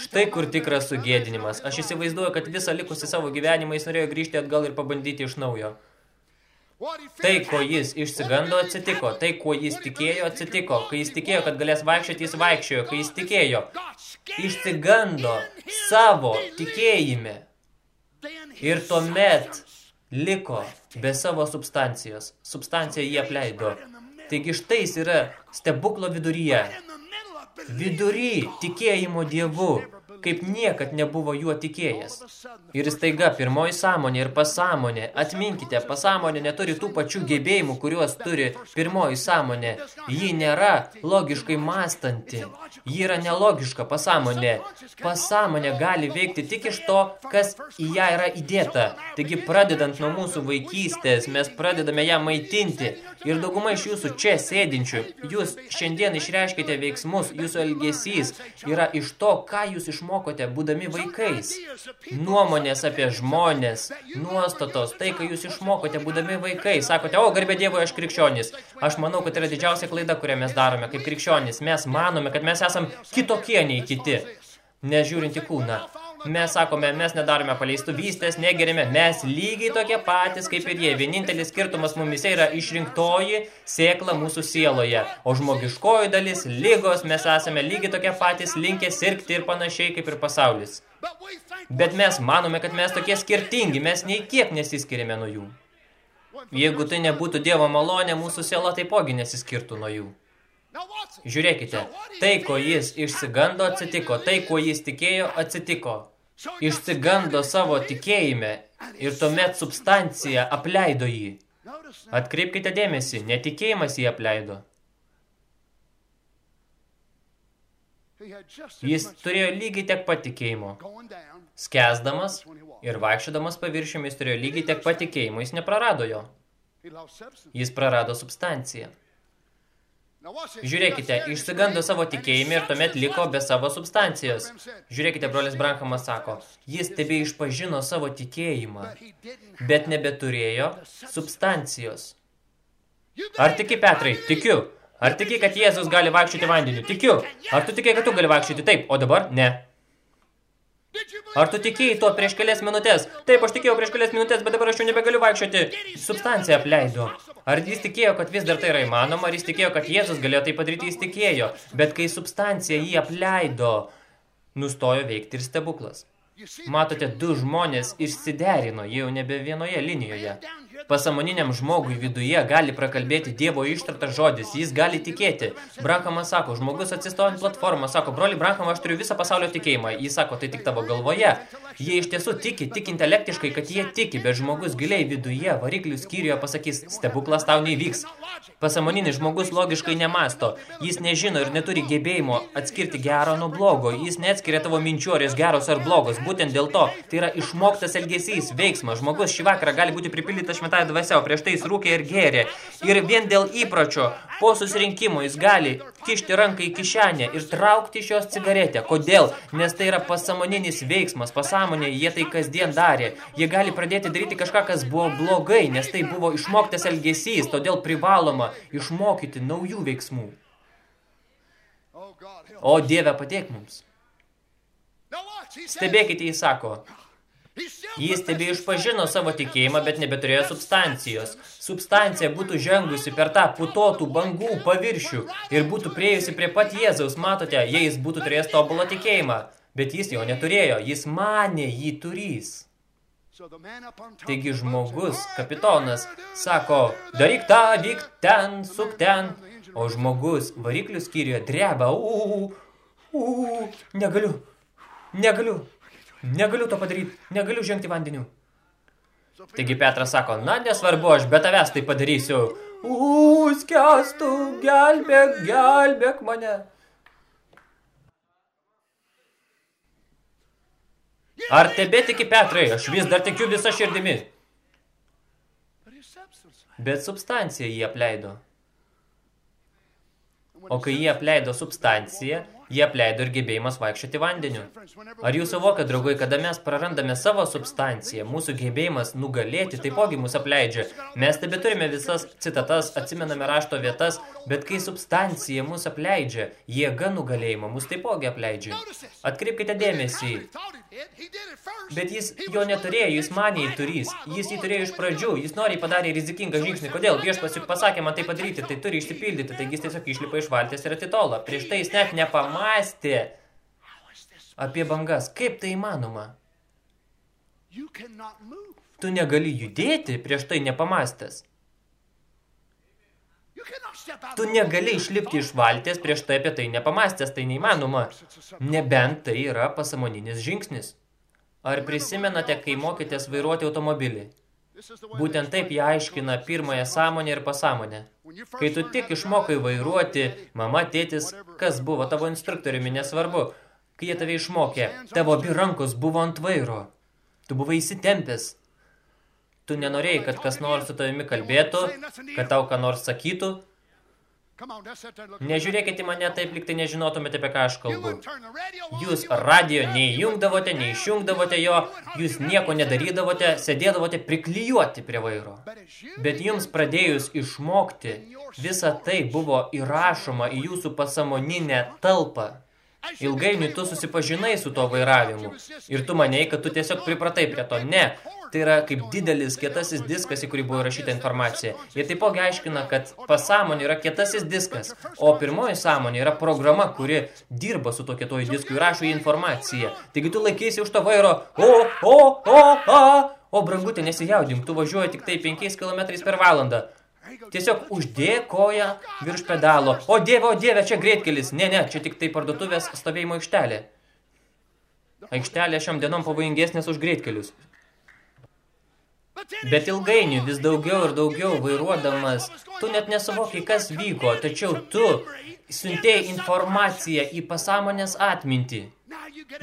Štai kur tikras sugėdinimas. Aš įsivaizduoju, kad visą likusį savo gyvenimą jis norėjo grįžti atgal ir pabandyti iš naujo. Tai, ko jis išsigando, atsitiko. Tai, kuo jis tikėjo, atsitiko. Kai jis tikėjo, kad galės vaikščioti, jis vaikščiojo. Kai jis tikėjo, išsigando savo tikėjime. Ir tuomet liko be savo substancijos. Substanciją jie apleido. Taigi štai jis yra stebuklo viduryje. Vidury tikėjimo dievu kaip niekad nebuvo juo tikėjęs. Ir staiga pirmoji sąmonė ir pasąmonė, atminkite, pasąmonė neturi tų pačių gebėjimų, kuriuos turi pirmoji sąmonė. Ji nėra logiškai mąstanti. Ji yra nelogiška pasąmonė. Pasąmonė gali veikti tik iš to, kas į ją yra įdėta. Taigi, pradedant nuo mūsų vaikystės, mes pradedame ją maitinti. Ir dauguma iš jūsų čia sėdinčių, jūs šiandien išreiškite veiksmus, jūsų elgesys yra iš to, ką jūs išmokite išmokote, būdami vaikais. Nuomonės apie žmonės, nuostatos, tai, ką jūs išmokote, būdami vaikais. Sakote, o, garbė Dievui, aš krikščionis. Aš manau, kad yra didžiausia klaida, kurią mes darome kaip krikščionis. Mes manome, kad mes esam kitokie nei kiti, nežiūrint į kūną. Mes sakome, mes nedarome paleistuvystės, negerime, mes lygiai tokie patys kaip ir jie. Vienintelis skirtumas mumise yra išrinktoji sėkla mūsų sieloje, o žmogiškoji dalis, lygos, mes esame lygiai tokie patys, linkę sirgti ir panašiai kaip ir pasaulis. Bet mes manome, kad mes tokie skirtingi, mes nei kiek nesiskiriame nuo jų. Jeigu tai nebūtų Dievo malonė, mūsų siela taipogi nesiskirtų nuo jų. Žiūrėkite, tai, ko jis išsigando, atsitiko, tai, ko jis tikėjo, atsitiko. Išsigando savo tikėjime ir tuomet substancija apleido jį. Atkreipkite dėmesį, netikėjimas jį apleido. Jis turėjo lygiai tiek pat tikėjimo. Skęsdamas ir vaikščiodamas paviršiumi, jis turėjo lygiai tiek pat tikėjimo. Jis neprarado jo. Jis prarado substanciją. Žiūrėkite, išsigando savo tikėjimį ir tuomet liko be savo substancijos. Žiūrėkite, brolis Brankamas sako, jis tebe išpažino savo tikėjimą, bet nebeturėjo substancijos. Ar tiki, Petrai? Tikiu. Ar tiki, kad Jėzus gali vaikščioti vandeniu? Tikiu. Ar tu tiki, kad tu gali vaikščioti? Taip, o dabar ne. Ar tu tikėjai tuo prieš kelias minutės? Taip, aš tikėjau prieš kelias minutės, bet dabar aš jau nebegaliu vaikščioti. Substancija apleido. Ar jis tikėjo, kad vis dar tai yra įmanoma, ar jis tikėjo, kad Jėzus galėjo tai padaryti, jis tikėjo. Bet kai substancija jį apleido, nustojo veikti ir stebuklas. Matote, du žmonės išsiderino, jie jau nebe vienoje linijoje. Pasamoniniam žmogui viduje gali prakalbėti Dievo ištartas žodis, jis gali tikėti. Brankamas sako, žmogus atsistoja ant platformą, sako, broli Brankam, aš turiu visą pasaulio tikėjimą. Jis sako, tai tik tavo galvoje. Jie iš tiesų tiki, tik intelektiškai, kad jie tiki, bet žmogus giliai viduje, variklių skyriuje pasakys, stebuklas tau neįvyks. Pasamoninis žmogus logiškai nemasto. Jis nežino ir neturi gebėjimo atskirti gero nuo blogo. Jis neatskiria tavo minčių, ar jis geros ar blogos. Būtent dėl to tai yra išmoktas elgesys, veiksmas. Žmogus šį vakarą gali būti pripildytas šventąją dvasia, o prieš tai jis rūkė ir gėrė. Ir vien dėl įpročio po susirinkimo jis gali kišti ranką į kišenę ir traukti iš jos cigaretę. Kodėl? Nes tai yra pasamoninis veiksmas. Pasąmonė jie tai kasdien darė. Jie gali pradėti daryti kažką, kas buvo blogai, nes tai buvo išmoktas elgesys, todėl privaloma išmokyti naujų veiksmų. O Dieve, padėk mums. Stebėkite, jis sako, Jis tebe išpažino savo tikėjimą, bet nebeturėjo substancijos. Substancija būtų žengusi per tą putotų bangų paviršių ir būtų priejusi prie pat Jėzaus, matote, jei jis būtų turėjęs tobulą tikėjimą. Bet jis jo neturėjo, jis manė jį turys. Taigi žmogus, kapitonas, sako, daryk tą, vyk ten, suk ten, o žmogus variklių skyriuje dreba, u, u, u, negaliu, negaliu. Negaliu to padaryti, negaliu žengti vandeniu. Taigi Petras sako, na nesvarbu, aš be tavęs tai padarysiu. Uuu, skęstu, gelbėk, gelbėk mane. Ar tebe tiki Petrai, aš vis dar tikiu visą širdimi. Bet substanciją jį apleido. O kai jie apleido substanciją, jie apleido ir gebėjimas vaikščioti vandeniu. Ar jūs suvokia, draugai, kada mes prarandame savo substanciją, mūsų gebėjimas nugalėti taipogi mus apleidžia. Mes tebe turime visas citatas, atsimename rašto vietas, bet kai substancija mus apleidžia, jėga nugalėjimo mus taipogi apleidžia. Atkreipkite dėmesį. Bet jis jo neturėjo, jis manė jį turys. Jis jį turėjo iš pradžių, jis noriai padarė rizikingą žingsnį. Kodėl? Viešpas juk pasakė man tai padaryti, tai turi išsipildyti, taigi jis tiesiog išlipa iš valties ir atitola. Prieš tai jis net nepamastė apie bangas. Kaip tai įmanoma? Tu negali judėti prieš tai nepamastęs. Tu negali išlipti iš valties prieš tai apie tai nepamastęs, tai neįmanoma. Nebent tai yra pasamoninis žingsnis. Ar prisimenate, kai mokėtės vairuoti automobilį? Būtent taip jie aiškina pirmąją sąmonę ir pasąmonę. Kai tu tik išmokai vairuoti, mama, tėtis, kas buvo tavo instruktoriumi, nesvarbu. Kai jie tave išmokė, tavo abi rankos buvo ant vairo. Tu buvai įsitempęs. Tu nenorėjai, kad kas nors su tavimi kalbėtų, kad tau ką nors sakytų, Nežiūrėkite mane taip, lyg tai nežinotumėte, apie ką aš kalbu. Jūs radio neįjungdavote, neišjungdavote jo, jūs nieko nedarydavote, sėdėdavote priklijuoti prie vairo. Bet jums pradėjus išmokti, visa tai buvo įrašoma į jūsų pasamoninę talpą. Ilgainiui tu susipažinai su to vairavimu ir tu manei, kad tu tiesiog pripratai prie to. Ne, Tai yra kaip didelis kietasis diskas, į kurį buvo rašyta informacija. Jie taipogi aiškina, kad pasąmonė yra kietasis diskas, o pirmoji sąmonė yra programa, kuri dirba su to kietoju disku ir rašo į informaciją. Taigi tu laikysi už to vairo, o, o, o, a, o brangutė nesijaudink, tu važiuoji tik tai 5 km per valandą. Tiesiog uždėkoja virš pedalo. O dieve, o dieve, čia greitkelis. Ne, ne, čia tik tai parduotuvės stovėjimo aikštelė. Aikštelė šiom dienom pavojingesnės už greitkelius. Bet ilgainiui vis daugiau ir daugiau vairuodamas, tu net nesuvokai, kas vyko, tačiau tu siuntėjai informaciją į pasąmonės atmintį.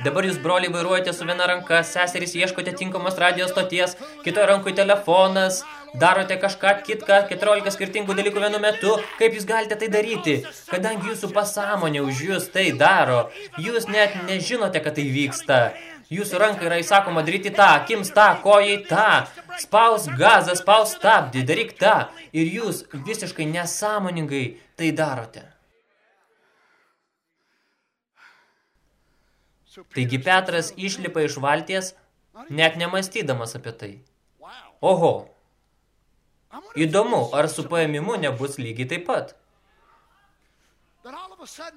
Dabar jūs, broliai, vairuojate su viena ranka, seserys ieškote tinkamos radijos stoties, kitoje rankoje telefonas, darote kažką kitką, 14 skirtingų dalykų vienu metu, kaip jūs galite tai daryti? Kadangi jūsų pasąmonė už jūs tai daro, jūs net nežinote, kad tai vyksta. Jūsų ranka yra įsakoma daryti tą, akims tą, kojai tą, spaus gazą, spaus stabdį, daryk tą. Ir jūs visiškai nesąmoningai tai darote. Taigi Petras išlipa iš valties, net nemastydamas apie tai. Oho. Įdomu, ar su paėmimu nebus lygiai taip pat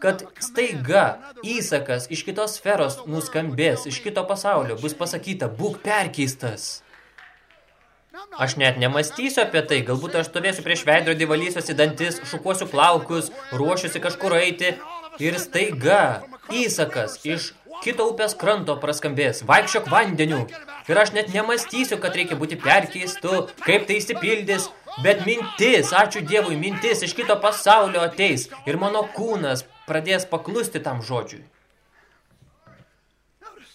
kad staiga įsakas iš kitos sferos nuskambės, iš kito pasaulio, bus pasakyta, būk perkeistas. Aš net nemastysiu apie tai, galbūt aš stovėsiu prieš veidrodį, valysiuosi dantis, šukuosiu plaukus, ruošiuosi kažkur eiti ir staiga įsakas iš kito upės kranto praskambės, vaikščiok vandeniu. Ir aš net nemastysiu, kad reikia būti perkeistu, kaip tai įsipildys, bet mintis, ačiū Dievui, mintis iš kito pasaulio ateis ir mano kūnas pradės paklusti tam žodžiui.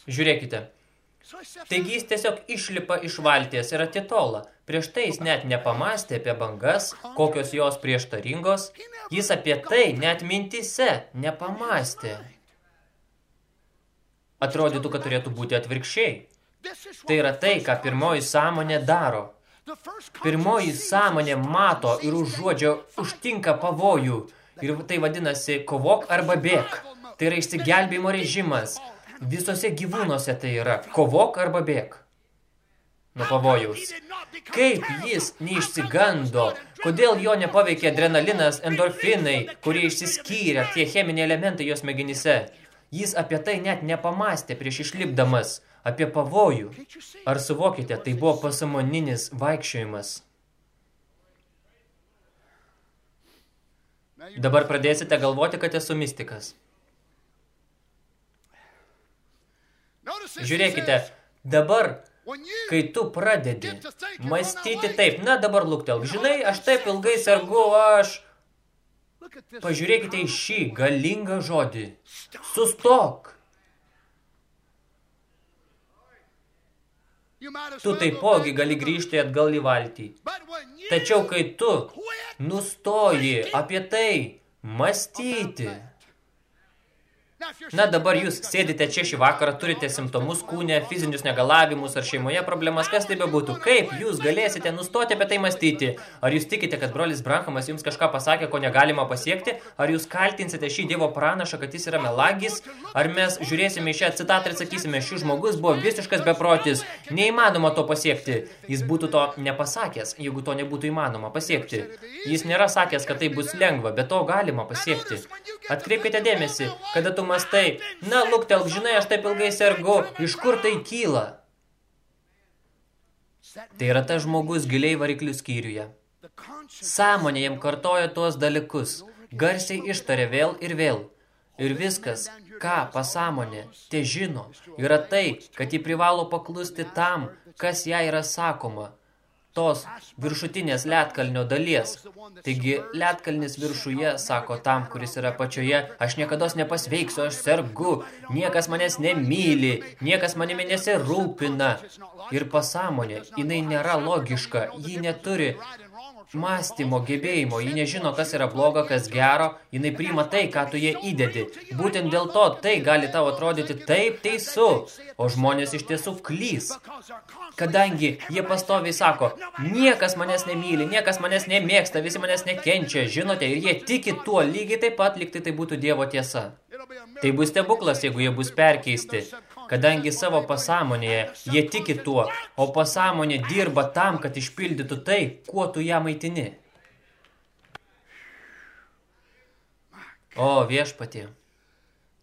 Žiūrėkite, Taigi jis tiesiog išlipa iš valties ir atitola. Prieš tai jis net nepamastė apie bangas, kokios jos prieštaringos. Jis apie tai net mintise nepamastė. Atrodytų, kad turėtų būti atvirkščiai. Tai yra tai, ką pirmoji sąmonė daro. Pirmoji sąmonė mato ir užuodžia užtinka pavojų. Ir tai vadinasi kovok arba bėk. Tai yra išsigelbėjimo režimas. Visose gyvūnuose tai yra kovok arba bėk nuo pavojaus. Kaip jis neišsigando, kodėl jo nepaveikė adrenalinas, endorfinai, kurie išsiskyrė, tie cheminiai elementai jos smegenyse. Jis apie tai net nepamastė prieš išlipdamas, apie pavojų. Ar suvokite, tai buvo pasamoninis vaikščiojimas. Dabar pradėsite galvoti, kad esu mistikas. Žiūrėkite, dabar, kai tu pradedi mąstyti taip, na dabar luktelk, žinai, aš taip ilgai sergu, aš... Pažiūrėkite į šį galingą žodį. Sustok. Tu taipogi gali grįžti atgal į valtį. Tačiau kai tu nustoji apie tai mąstyti, Na, dabar jūs sėdite čia šį vakarą, turite simptomus kūne, fizinius negalavimus ar šeimoje problemas, kas tai bebūtų. Kaip jūs galėsite nustoti apie tai mąstyti? Ar jūs tikite, kad brolis Branhamas jums kažką pasakė, ko negalima pasiekti? Ar jūs kaltinsite šį Dievo pranašą, kad jis yra melagis? Ar mes žiūrėsime į šią citatą ir sakysime, šis žmogus buvo visiškas beprotis, neįmanoma to pasiekti. Jis būtų to nepasakęs, jeigu to nebūtų įmanoma pasiekti. Jis nėra sakęs, kad tai bus lengva, bet to galima pasiekti. Atkreipkite dėmesį, kada tu mastai, na, luktelk, žinai, aš taip ilgai sergu, iš kur tai kyla? Tai yra tas žmogus giliai variklių skyriuje. Sąmonė jam kartoja tuos dalykus, garsiai ištarė vėl ir vėl. Ir viskas, ką pasąmonė te žino, yra tai, kad ji privalo paklusti tam, kas ją yra sakoma – tos viršutinės ledkalnio dalies. Taigi, ledkalnis viršuje sako tam, kuris yra pačioje, aš niekados nepasveiksiu, aš sergu, niekas manęs nemyli, niekas manimi nesirūpina. Ir pasąmonė, jinai nėra logiška, ji neturi mąstymo gebėjimo, ji nežino, kas yra bloga, kas gero, jinai priima tai, ką tu jie įdedi. Būtent dėl to tai gali tau atrodyti taip teisu, o žmonės iš tiesų klys. Kadangi jie pastoviai sako, niekas manęs nemyli, niekas manęs nemėgsta, visi manęs nekenčia, žinote, ir jie tiki tuo lygiai taip pat, liktai tai būtų Dievo tiesa. Tai bus stebuklas, jeigu jie bus perkeisti kadangi savo pasąmonėje jie tiki tuo, o pasąmonė dirba tam, kad išpildytų tai, kuo tu ją maitini. O viešpatie.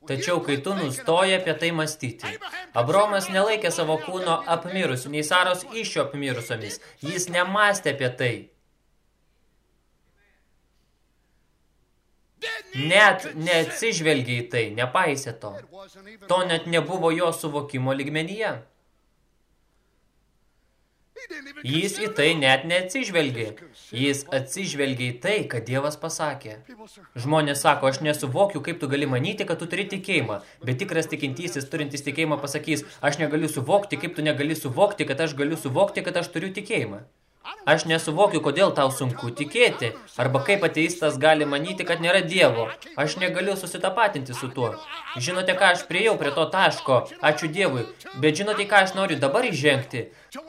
Tačiau, kai tu nustoji apie tai mąstyti, Abromas nelaikė savo kūno apmirusių, nei Saros išio apmirusiomis. Jis nemastė apie tai. Net neatsižvelgia į tai, nepaisė to. To net nebuvo jo suvokimo ligmenyje. Jis į tai net neatsižvelgia. Jis atsižvelgia į tai, kad Dievas pasakė. Žmonės sako, aš nesuvokiu, kaip tu gali manyti, kad tu turi tikėjimą. Bet tikras tikintysis, turintis tikėjimą, pasakys, aš negaliu suvokti, kaip tu negali suvokti, kad aš galiu suvokti, kad aš turiu tikėjimą. Aš nesuvokiu, kodėl tau sunku tikėti, arba kaip ateistas gali manyti, kad nėra Dievo. Aš negaliu susitapatinti su tuo. Žinote, ką aš priejau prie to taško, ačiū Dievui, bet žinote, ką aš noriu dabar įžengti?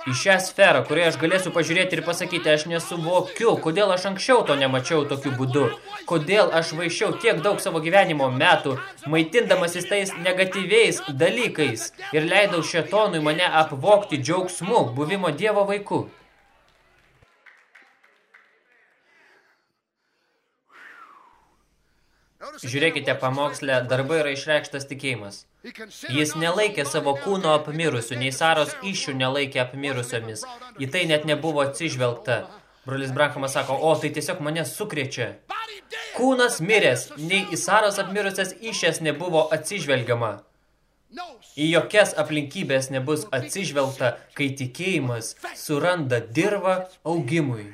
Į šią sferą, kurioje aš galėsiu pažiūrėti ir pasakyti, aš nesuvokiu, kodėl aš anksčiau to nemačiau tokiu būdu. Kodėl aš vaišiau tiek daug savo gyvenimo metų, maitindamasis tais negatyviais dalykais ir leidau šetonui mane apvokti džiaugsmu buvimo Dievo vaiku. Žiūrėkite, pamokslę darbai yra išreikštas tikėjimas. Jis nelaikė savo kūno apmirusių, nei Saros iššių nelaikė apmirusiomis. Į tai net nebuvo atsižvelgta. Brolis Brankamas sako, o tai tiesiog mane sukrečia. Kūnas miręs, nei į Saros apmirusias išės nebuvo atsižvelgiama. Į jokias aplinkybės nebus atsižvelgta, kai tikėjimas suranda dirvą augimui.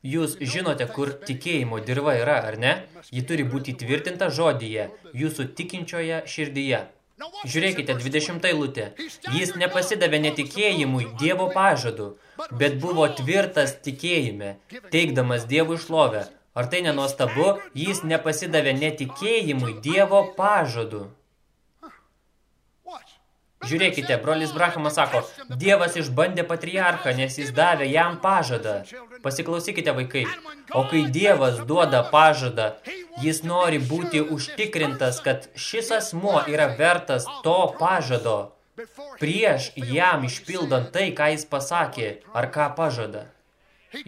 Jūs žinote, kur tikėjimo dirva yra, ar ne? Ji turi būti tvirtinta žodyje, jūsų tikinčioje širdyje. Žiūrėkite, 20 eilutė. Jis nepasidavė netikėjimui Dievo pažadu, bet buvo tvirtas tikėjime, teikdamas Dievui šlovę. Ar tai nenuostabu? Jis nepasidavė netikėjimui Dievo pažadu. Žiūrėkite, brolis Brahamas sako, Dievas išbandė patriarchą, nes jis davė jam pažadą. Pasiklausykite, vaikai. O kai Dievas duoda pažadą, jis nori būti užtikrintas, kad šis asmuo yra vertas to pažado. Prieš jam išpildant tai, ką jis pasakė, ar ką pažada.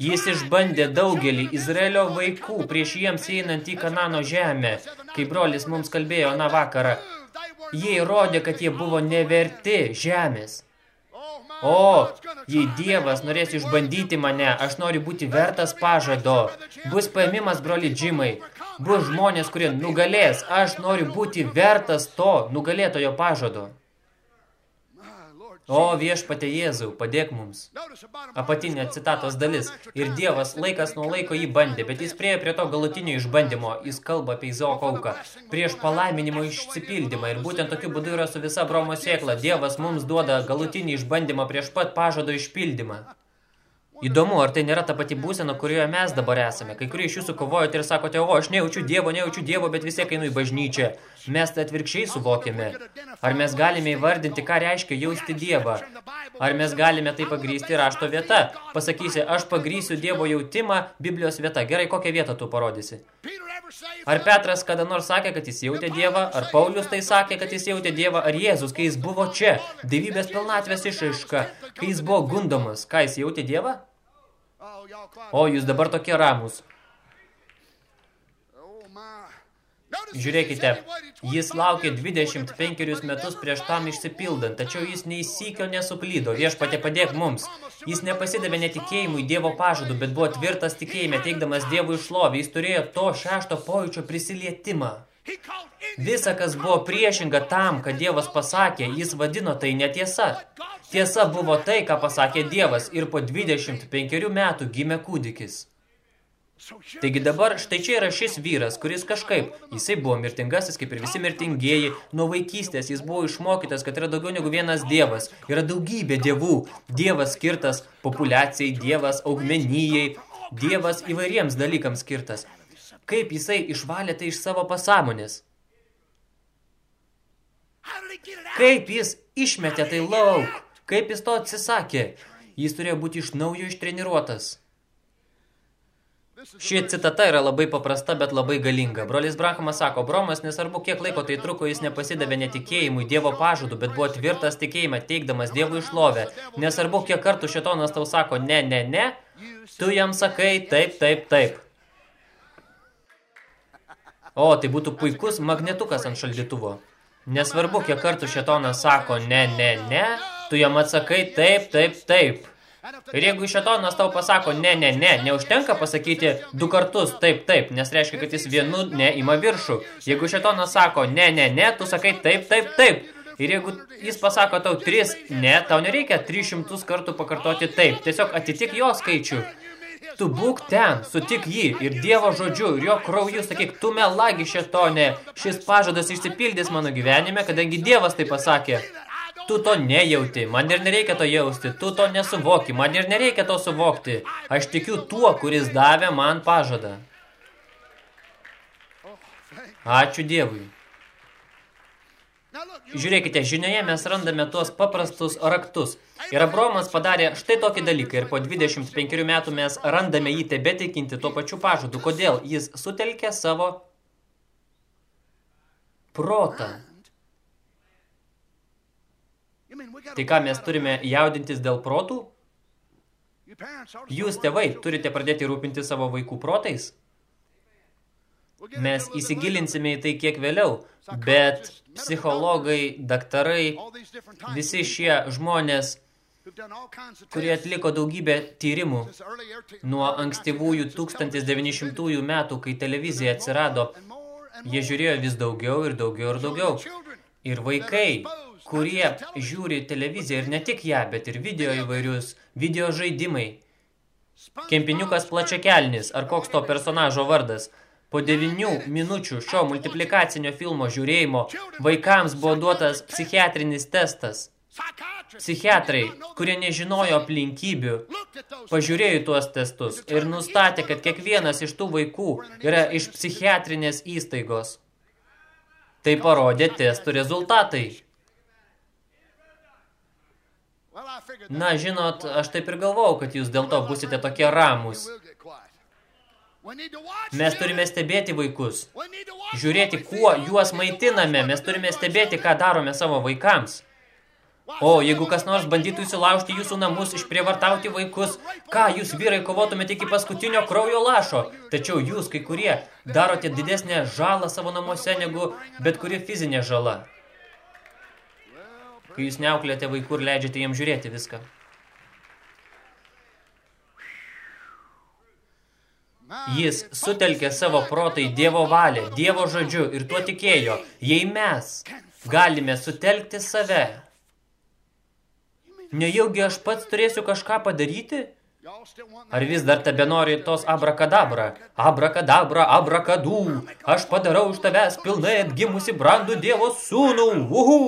Jis išbandė daugelį Izraelio vaikų prieš jiems einant į Kanano žemę, kai brolis mums kalbėjo na vakarą. Jie įrodė, kad jie buvo neverti žemės. O, jei Dievas norės išbandyti mane, aš noriu būti vertas pažado. Bus paėmimas, broli Džimai. Bus žmonės, kurie nugalės. Aš noriu būti vertas to nugalėtojo pažado. O viešpate Jėzau, padėk mums. Apatinė citatos dalis. Ir Dievas laikas nuo laiko jį bandė, bet jis priejo prie to galutinio išbandymo. Jis kalba apie Izaoko auką. Prieš palaiminimo išsipildymą. Ir būtent tokiu būdu yra su visa bromo sėkla. Dievas mums duoda galutinį išbandymą prieš pat pažado išpildymą. Įdomu, ar tai nėra ta pati būsena, kurioje mes dabar esame. Kai kurie iš jūsų kovojate ir sakote, o aš nejaučiu Dievo, nejaučiu Dievo, bet vis tiek einu į bažnyčią. Mes tai atvirkščiai suvokiame. Ar mes galime įvardinti, ką reiškia jausti Dievą? Ar mes galime tai pagrysti rašto vieta? Pasakysi, aš pagrysiu Dievo jautimą Biblijos vieta. Gerai, kokią vietą tu parodysi? Ar Petras kada nors sakė, kad jis jautė Dievą? Ar Paulius tai sakė, kad jis jautė Dievą? Ar Jėzus, kai jis buvo čia, dievybės pilnatvės išaiška, kai jis buvo gundomas, ką jis jautė Dievą? O, jūs dabar tokie ramus. Žiūrėkite, jis laukė 25 metus prieš tam išsipildant, tačiau jis neįsykio nesuklydo. Viešpatė padėk mums. Jis nepasidavė netikėjimui Dievo pažadu, bet buvo tvirtas tikėjime, teikdamas Dievui šlovį. Jis turėjo to šešto pojūčio prisilietimą. Visa, kas buvo priešinga tam, kad Dievas pasakė, jis vadino tai netiesa. Tiesa buvo tai, ką pasakė Dievas ir po 25 metų gimė kūdikis. Taigi dabar štai čia yra šis vyras, kuris kažkaip, jisai buvo mirtingasis, kaip ir visi mirtingieji, nuo vaikystės jis buvo išmokytas, kad yra daugiau negu vienas dievas, yra daugybė dievų, dievas skirtas populiacijai, dievas augmenyjai, dievas įvairiems dalykams skirtas. Kaip jisai išvalė tai iš savo pasąmonės? Kaip jis išmetė tai lauk? Kaip jis to atsisakė? Jis turėjo būti iš naujo ištreniruotas. Ši citata yra labai paprasta, bet labai galinga. Brolis Brahamas sako, Bromas, nesvarbu, kiek laiko tai truko, jis nepasidavė netikėjimui, Dievo pažadu, bet buvo tvirtas tikėjime, teikdamas Dievui išlovę. Nesvarbu, kiek kartų šetonas tau sako, ne, ne, ne, tu jam sakai taip, taip, taip. O, tai būtų puikus magnetukas ant šaldytuvo. Nesvarbu, kiek kartų šetonas sako, ne, ne, ne, tu jam atsakai taip, taip, taip. Ir jeigu šetonas tau pasako, ne, ne, ne, neužtenka pasakyti du kartus, taip, taip, nes reiškia, kad jis vienu ne ima viršų. Jeigu šetonas sako, ne, ne, ne, tu sakai taip, taip, taip. Ir jeigu jis pasako tau tris, ne, tau nereikia 300 kartų pakartoti taip, tiesiog atitik jo skaičių. Tu būk ten, sutik jį ir Dievo žodžiu ir jo krauju sakyk, tu melagi šetone, šis pažadas išsipildys mano gyvenime, kadangi Dievas tai pasakė. Tu to nejauti, man ir nereikia to jausti, tu to nesuvoki, man ir nereikia to suvokti. Aš tikiu tuo, kuris davė man pažadą. Ačiū Dievui. Žiūrėkite, žinioje mes randame tuos paprastus raktus. Ir Abromas padarė štai tokį dalyką ir po 25 metų mes randame jį tebetikinti tuo pačiu pažadu. Kodėl? Jis sutelkė savo protą. Tai ką, mes turime jaudintis dėl protų? Jūs, tėvai, turite pradėti rūpinti savo vaikų protais? Mes įsigilinsime į tai kiek vėliau, bet psichologai, daktarai, visi šie žmonės, kurie atliko daugybę tyrimų nuo ankstyvųjų 1900 metų, kai televizija atsirado, jie žiūrėjo vis daugiau ir daugiau ir daugiau. Ir vaikai, kurie žiūri televiziją ir ne tik ją, bet ir video įvairius, video žaidimai, kempiniukas plačiakelnis ar koks to personažo vardas – Po devinių minučių šio multiplikacinio filmo žiūrėjimo vaikams buvo duotas psichiatrinis testas. Psichiatrai, kurie nežinojo aplinkybių, pažiūrėjo tuos testus ir nustatė, kad kiekvienas iš tų vaikų yra iš psichiatrinės įstaigos. Tai parodė testų rezultatai. Na, žinot, aš taip ir galvau, kad jūs dėl to busite tokie ramus. Mes turime stebėti vaikus, žiūrėti, kuo juos maitiname, mes turime stebėti, ką darome savo vaikams. O jeigu kas nors bandytų įsilaužti jūsų namus, išprievartauti vaikus, ką jūs vyrai kovotumėte iki paskutinio kraujo lašo, tačiau jūs, kai kurie, darote didesnę žalą savo namuose negu bet kuri fizinė žala. Kai jūs neauklėte vaikų ir leidžiate jiems žiūrėti viską. Jis sutelkė savo protą į Dievo valią, Dievo žodžiu ir tuo tikėjo. Jei mes galime sutelkti save, nejaugi aš pats turėsiu kažką padaryti? Ar vis dar tebe nori tos abrakadabra? Abrakadabra, abrakadų, aš padarau iš tavęs pilnai atgimusi brandų Dievo sūnų. Uhu!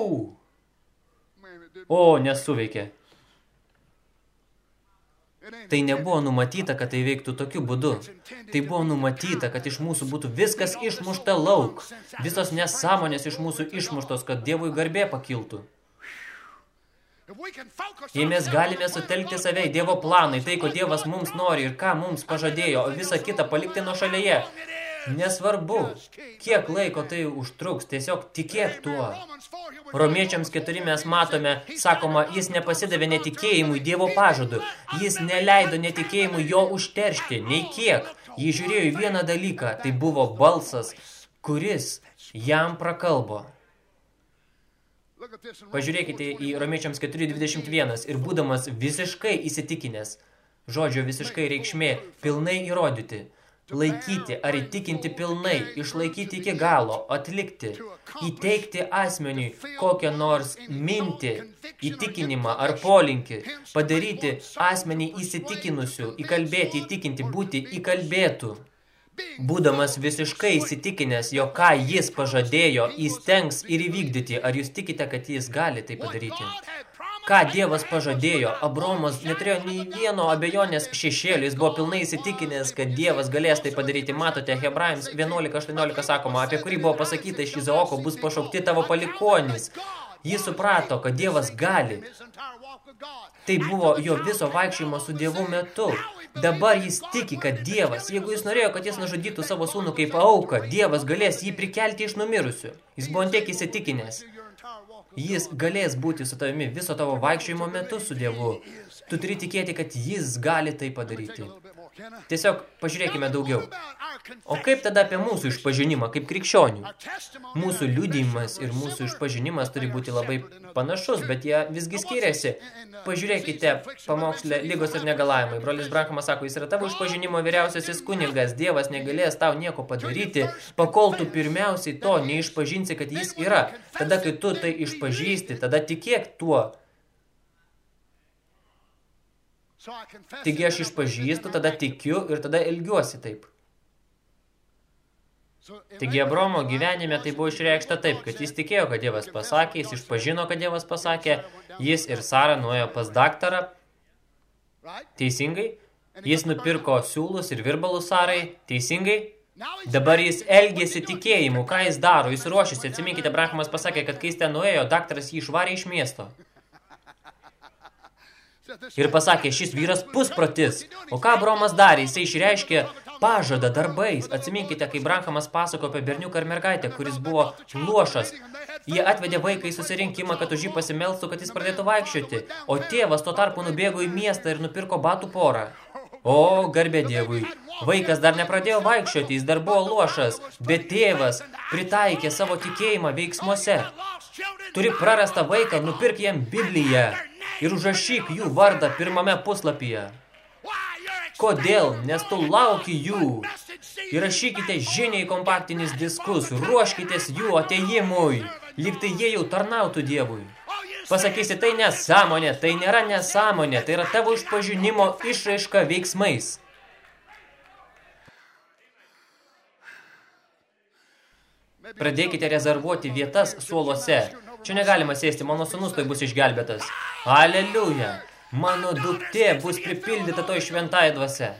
O, nesuveikė. Tai nebuvo numatyta, kad tai veiktų tokiu būdu. Tai buvo numatyta, kad iš mūsų būtų viskas išmušta lauk. Visos nesąmonės iš mūsų išmuštos, kad Dievui garbė pakiltų. Jei mes galime sutelkti save į Dievo planą, į tai, ko Dievas mums nori ir ką mums pažadėjo, o visą kitą palikti nuo šalyje, Nesvarbu, kiek laiko tai užtruks, tiesiog tikėk tuo. Romiečiams keturi mes matome, sakoma, jis nepasidavė netikėjimui Dievo pažadu. Jis neleido netikėjimui jo užteršti, nei kiek. Jį žiūrėjo į vieną dalyką, tai buvo balsas, kuris jam prakalbo. Pažiūrėkite į Romiečiams 4.21 ir būdamas visiškai įsitikinęs, žodžio visiškai reikšmė, pilnai įrodyti – laikyti ar įtikinti pilnai, išlaikyti iki galo, atlikti, įteikti asmeniui kokią nors mintį, įtikinimą ar polinkį, padaryti asmenį įsitikinusių, įkalbėti, įtikinti, būti įkalbėtų. Būdamas visiškai įsitikinęs, jo ką jis pažadėjo, įstengs ir įvykdyti, ar jūs tikite, kad jis gali tai padaryti? Ką Dievas pažadėjo. Abromas neturėjo nei vieno abejonės šešėlį, jis buvo pilnai įsitikinęs, kad Dievas galės tai padaryti. Matote, Hebrajams 11.18 sakoma, apie kurį buvo pasakyta iš Izaoko bus pašaukti tavo palikonis. Jis suprato, kad Dievas gali. Tai buvo jo viso vaikščiojimo su Dievu metu. Dabar jis tiki, kad Dievas, jeigu jis norėjo, kad jis nužudytų savo sūnų kaip auką, Dievas galės jį prikelti iš numirusių. Jis buvo tiek įsitikinęs. Jis galės būti su tavimi viso tavo vaikščiojimo metu su Dievu. Tu turi tikėti, kad jis gali tai padaryti. Tiesiog pažiūrėkime daugiau. O kaip tada apie mūsų išpažinimą, kaip krikščionių? Mūsų liudijimas ir mūsų išpažinimas turi būti labai panašus, bet jie visgi skiriasi. Pažiūrėkite pamokslę lygos ir negalavimai. Brolis Brankamas sako, jis yra tavo išpažinimo vyriausiasis kunigas. Dievas negalės tau nieko padaryti, pakol tu pirmiausiai to neišpažinsi, kad jis yra. Tada, kai tu tai išpažįsti, tada tikėk tuo, Taigi aš išpažįstu, tada tikiu ir tada elgiuosi taip. Taigi Abromo gyvenime tai buvo išreikšta taip, kad jis tikėjo, kad Dievas pasakė, jis išpažino, kad Dievas pasakė, jis ir Sara nuėjo pas daktarą, teisingai, jis nupirko siūlus ir virbalus Sarai, teisingai, Dabar jis elgėsi tikėjimu, ką jis daro, jis ruošiasi. Atsiminkite, Brahamas pasakė, kad kai jis ten nuėjo, daktaras jį išvarė iš miesto. Ir pasakė, šis vyras puspratis. O ką Bromas darė? Jisai išreiškė pažadą darbais. Atsiminkite, kai Brankamas pasako apie berniuką ir mergaitę, kuris buvo luošas. Jie atvedė vaiką į susirinkimą, kad už jį pasimelstų, kad jis pradėtų vaikščioti. O tėvas tuo tarpu nubėgo į miestą ir nupirko batų porą. O, garbė Dievui, vaikas dar nepradėjo vaikščioti, jis dar buvo lošas, bet tėvas pritaikė savo tikėjimą veiksmuose. Turi prarastą vaiką, nupirk jam Bibliją ir užrašyk jų vardą pirmame puslapyje. Kodėl? Nes tu lauki jų. Įrašykite žiniai kompaktinis diskus, ruoškitės jų ateimui, lyg tai jie jau tarnautų Dievui. Pasakysi, tai nesąmonė, tai nėra nesąmonė, tai yra tavo išpažinimo išraiška veiksmais. Pradėkite rezervuoti vietas suoluose. Čia negalima sėsti, mano sunus tai bus išgelbėtas. Aleliuja! Mano duktė bus pripildyta toj šventąją dvasia.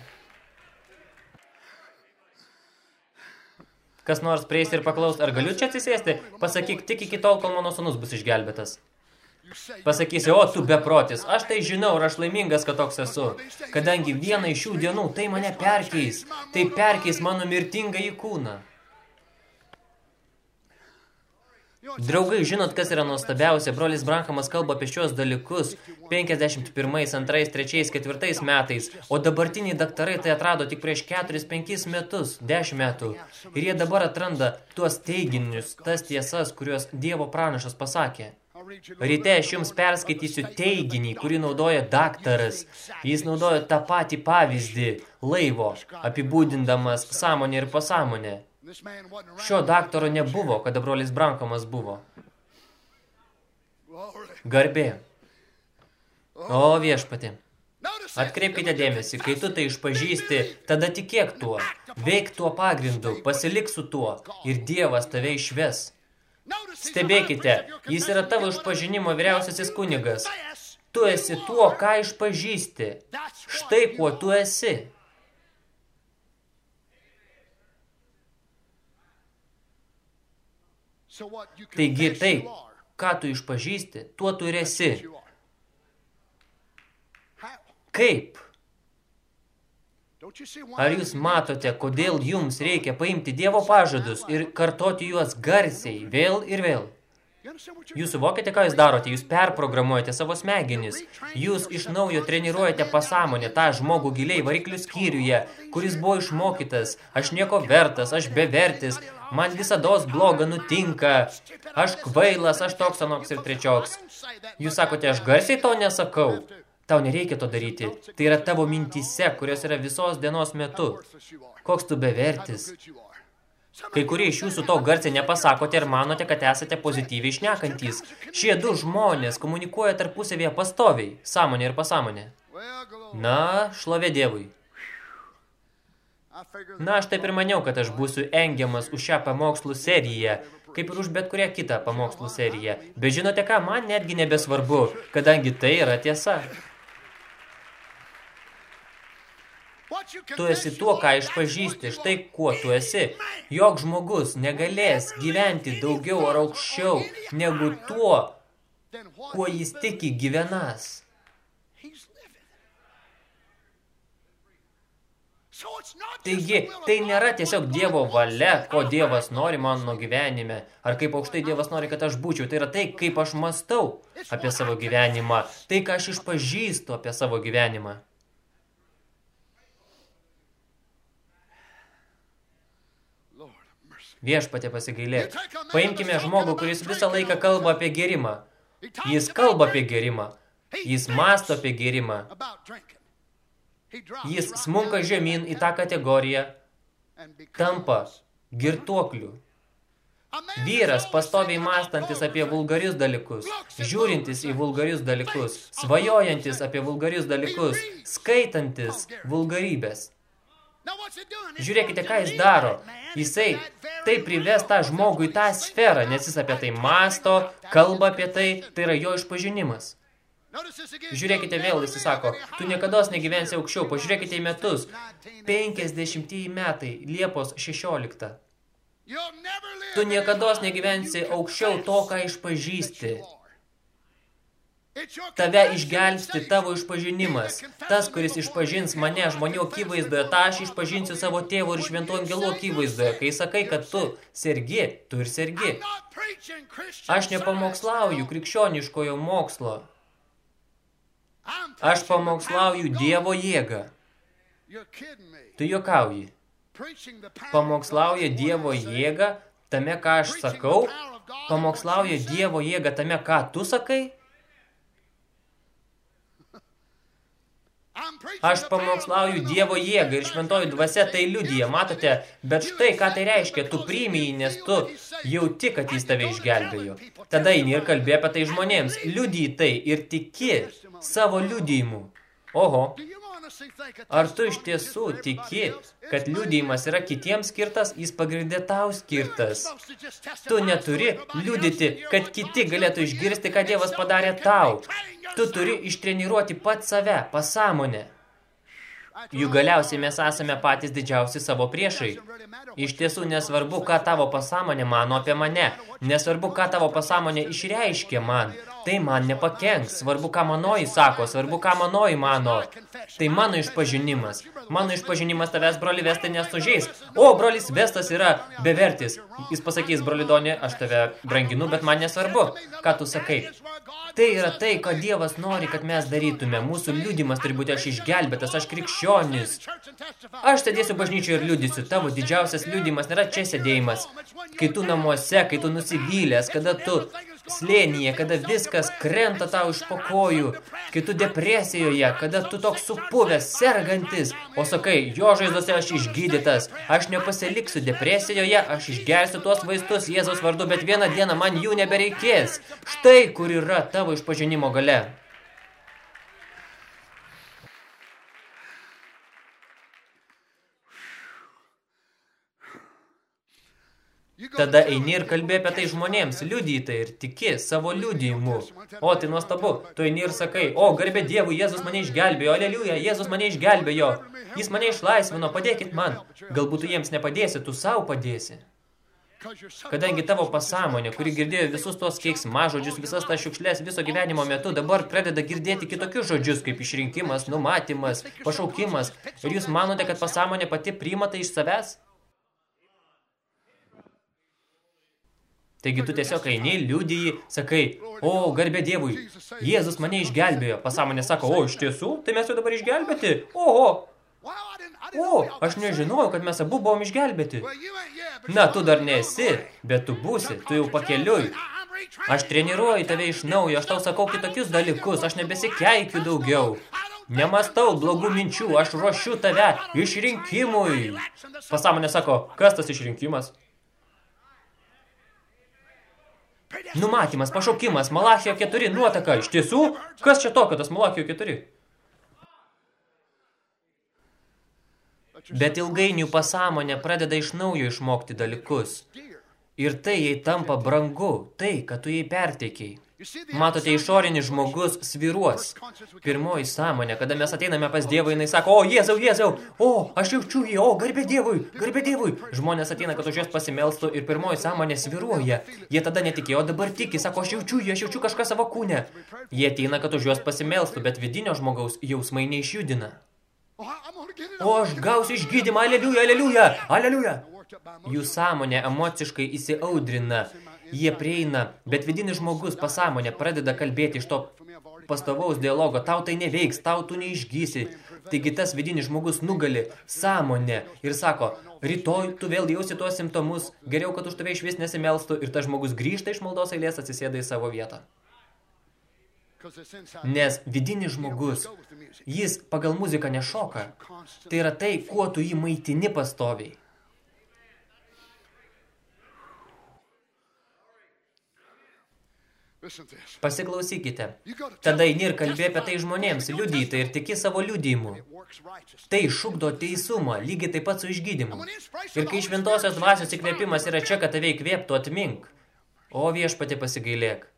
Kas nors prieis ir paklaus, ar galiu čia atsisėsti? Pasakyk tik iki tol, kol mano sunus bus išgelbėtas. Pasakysi, o tu beprotis, aš tai žinau ir aš laimingas, kad toks esu. Kadangi vieną iš šių dienų tai mane perkeis, tai perkeis mano mirtingą į kūną. Draugai, žinot, kas yra nuostabiausia? Brolis Brankamas kalba apie šios dalykus 51, 2, 3, 4 metais, o dabartiniai daktarai tai atrado tik prieš 4-5 metus, 10 metų. Ir jie dabar atranda tuos teiginius, tas tiesas, kuriuos Dievo pranašas pasakė. Ryte aš jums perskaitysiu teiginį, kurį naudoja daktaras. Jis naudoja tą patį pavyzdį laivo, apibūdindamas sąmonę ir pasąmonę. Šio daktaro nebuvo, kada brolis Brankomas buvo. Garbė. O viešpati. Atkreipkite dėmesį, kai tu tai išpažįsti, tada tikėk tuo, veik tuo pagrindu, pasilik su tuo ir Dievas tave išves. Stebėkite, jis yra tavo išpažinimo vyriausiasis kunigas. Tu esi tuo, ką išpažįsti. Štai kuo tu esi. Taigi tai, ką tu išpažįsti, tuo tu ir esi. Kaip? Ar jūs matote, kodėl jums reikia paimti Dievo pažadus ir kartoti juos garsiai, vėl ir vėl? Jūs suvokite, ką jūs darote, jūs perprogramuojate savo smegenis, jūs iš naujo treniruojate pasąmonę tą žmogų giliai variklių skyriuje, kuris buvo išmokytas, aš nieko vertas, aš bevertis, man visados bloga nutinka, aš kvailas, aš toks anoks ir trečioks. Jūs sakote, aš garsiai to nesakau, Tau nereikia to daryti. Tai yra tavo mintise, kurios yra visos dienos metu. Koks tu bevertis. Kai kurie iš jūsų to garsiai nepasakote ir manote, kad esate pozityviai šnekantys. Šie du žmonės komunikuoja tarpusavėje pastoviai, sąmonė ir pasąmonė. Na, šlovė Dievui. Na, aš taip ir maniau, kad aš būsiu engiamas už šią pamokslų seriją, kaip ir už bet kurią kitą pamokslų seriją. Bet žinote ką, man netgi nebesvarbu, kadangi tai yra tiesa. Tu esi tuo, ką išpažįsti, štai kuo tu esi. Jok žmogus negalės gyventi daugiau ar aukščiau negu tuo, kuo jis tiki gyvenas. Taigi, tai nėra tiesiog Dievo valia, ko Dievas nori mano gyvenime, ar kaip aukštai Dievas nori, kad aš būčiau. Tai yra tai, kaip aš mastau apie savo gyvenimą, tai, ką aš išpažįstu apie savo gyvenimą. Viešpatė pasigailėk. Paimkime žmogų, kuris visą laiką kalba apie gerimą. Jis kalba apie gerimą. Jis masto apie gerimą. Jis smunka žemyn į tą kategoriją, tampa girtuokliu. Vyras pastoviai mąstantis apie vulgarius dalykus, žiūrintis į vulgarius dalykus, svajojantis apie vulgarius dalykus, skaitantis vulgarybės. Žiūrėkite, ką jis daro. Jisai tai prives tą žmogų į tą sferą, nes jis apie tai masto, kalba apie tai, tai yra jo išpažinimas. Žiūrėkite vėl, jis sako, tu niekados negyvensi aukščiau, pažiūrėkite į metus. 50 metai, Liepos 16. Tu niekados negyvensi aukščiau to, ką išpažįsti. Tave išgelbsti tavo išpažinimas. Tas, kuris išpažins mane žmonių akivaizdoje, tą aš išpažinsiu savo tėvo ir šventų angelų akivaizdoje. Kai sakai, kad tu sergi, tu ir sergi. Aš nepamokslauju krikščioniškojo mokslo. Aš pamokslauju Dievo jėgą. Tu juokauji. Pamokslauja Dievo jėgą tame, ką aš sakau, pamokslauja Dievo jėgą tame, ką tu sakai. Aš pamokslauju Dievo jėgą ir šventoji dvasia tai liudyja, matote, bet štai ką tai reiškia, tu priimi jį, nes tu jauti, kad jis tave išgelbėjo. Tada eini ir kalbė apie tai žmonėms, liudyji tai ir tiki savo liudyjimu. Oho, Ar tu iš tiesų tiki, kad liudijimas yra kitiems skirtas, jis pagrindė tau skirtas? Tu neturi liudyti, kad kiti galėtų išgirsti, ką Dievas padarė tau. Tu turi ištreniruoti pat save, pasąmonę. Juk galiausiai mes esame patys didžiausi savo priešai. Iš tiesų nesvarbu, ką tavo pasąmonė mano apie mane. Nesvarbu, ką tavo pasąmonė išreiškė man. Tai man nepakenks. Svarbu, ką manoji sako, svarbu, ką manoji mano. Tai mano išpažinimas. Mano išpažinimas tavęs, broli, vestai nesužeis. O, brolis Vestas yra bevertis. Jis pasakys, broli Donė, aš tave branginu, bet man nesvarbu, ką tu sakai. Tai yra tai, ką Dievas nori, kad mes darytume. Mūsų liudimas turi būti aš išgelbėtas, aš krikščionis. Aš sėdėsiu bažnyčioje ir liudysiu. Tavo didžiausias liudimas nėra čia sėdėjimas. Kai tu namuose, kai tu nusivylęs, kada tu slėnyje, kada viskas krenta tau iš pokojų, kai tu depresijoje, kada tu toks supuvęs, sergantis, o sakai, jo žaizdose aš išgydytas, aš nepasiliksiu depresijoje, aš išgersiu tuos vaistus Jėzaus vardu, bet vieną dieną man jų nebereikės. Štai kur yra tavo išpažinimo gale. Tada eini ir kalbė apie tai žmonėms, liudytai ir tiki savo liudijimu. O, tai nuostabu, tu eini ir sakai, o, garbė Dievui, Jėzus mane išgelbėjo, aleliuja, Jėzus mane išgelbėjo, jis mane išlaisvino, padėkit man. Galbūt tu jiems nepadėsi, tu savo padėsi. Kadangi tavo pasąmonė, kuri girdėjo visus tos keiksmažodžius, visas tas šiukšlės viso gyvenimo metu, dabar pradeda girdėti kitokius žodžius, kaip išrinkimas, numatymas, pašaukimas, ir jūs manote, kad pasąmonė pati priima tai iš savęs? Taigi tu tiesiog eini, liudiji, sakai, o, garbė Dievui, Jėzus mane išgelbėjo. Pasąmonė sako, o, iš tiesų, tai mes jau dabar išgelbėti. O, o, aš nežinojau, kad mes abu buvom išgelbėti. Na, tu dar nesi, bet tu būsi, tu jau pakeliui. Aš treniruoju tave iš naujo, aš tau sakau kitokius dalykus, aš nebesikeikiu daugiau. Nemastau blogų minčių, aš ruošiu tave išrinkimui. Pasąmonė sako, kas tas išrinkimas? Numatymas, pašaukimas, Malachijo 4 nuotaka. Iš tiesų, kas čia tokio tas Malachijo 4? Bet ilgainių pasąmonė pradeda iš naujo išmokti dalykus. Ir tai jai tampa brangu, tai, kad tu jai perteikiai. Matote, išorinis žmogus sviruos. Pirmoji sąmonė, kada mes ateiname pas Dievą, jinai sako, o Jėzau, Jėzau, o, aš jaučiu jį, o, garbė Dievui, garbė Dievui. Žmonės ateina, kad už jos pasimelstų ir pirmoji sąmonė sviruoja. Jie tada netikėjo, dabar tiki, sako, aš jaučiu jį, aš jaučiu kažką savo kūne. Jie ateina, kad už jos pasimelstų, bet vidinio žmogaus jausmai neišjudina. O aš gausiu išgydymą, aleliuja, aleliuja, aleliuja. Jų sąmonė emociškai įsiaudrina jie prieina, bet vidinis žmogus pasąmonė pradeda kalbėti iš to pastovaus dialogo, tau tai neveiks, tau tu neišgysi. Taigi tas vidinis žmogus nugali sąmonę ir sako, rytoj tu vėl jausi tuos simptomus, geriau, kad už tave išvis nesimelstų ir tas žmogus grįžta iš maldos eilės, atsisėda į savo vietą. Nes vidinis žmogus, jis pagal muziką nešoka. Tai yra tai, kuo tu jį maitini pastoviai. Pasiklausykite. Tada eini ir kalbė apie tai žmonėms, liudytai ir tiki savo liudyjimu. Tai šukdo teisumą, lygiai taip pat su išgydymu. Ir kai šventosios dvasios įkvėpimas yra čia, kad tave įkvėptų, atmink. O viešpati pasigailėk.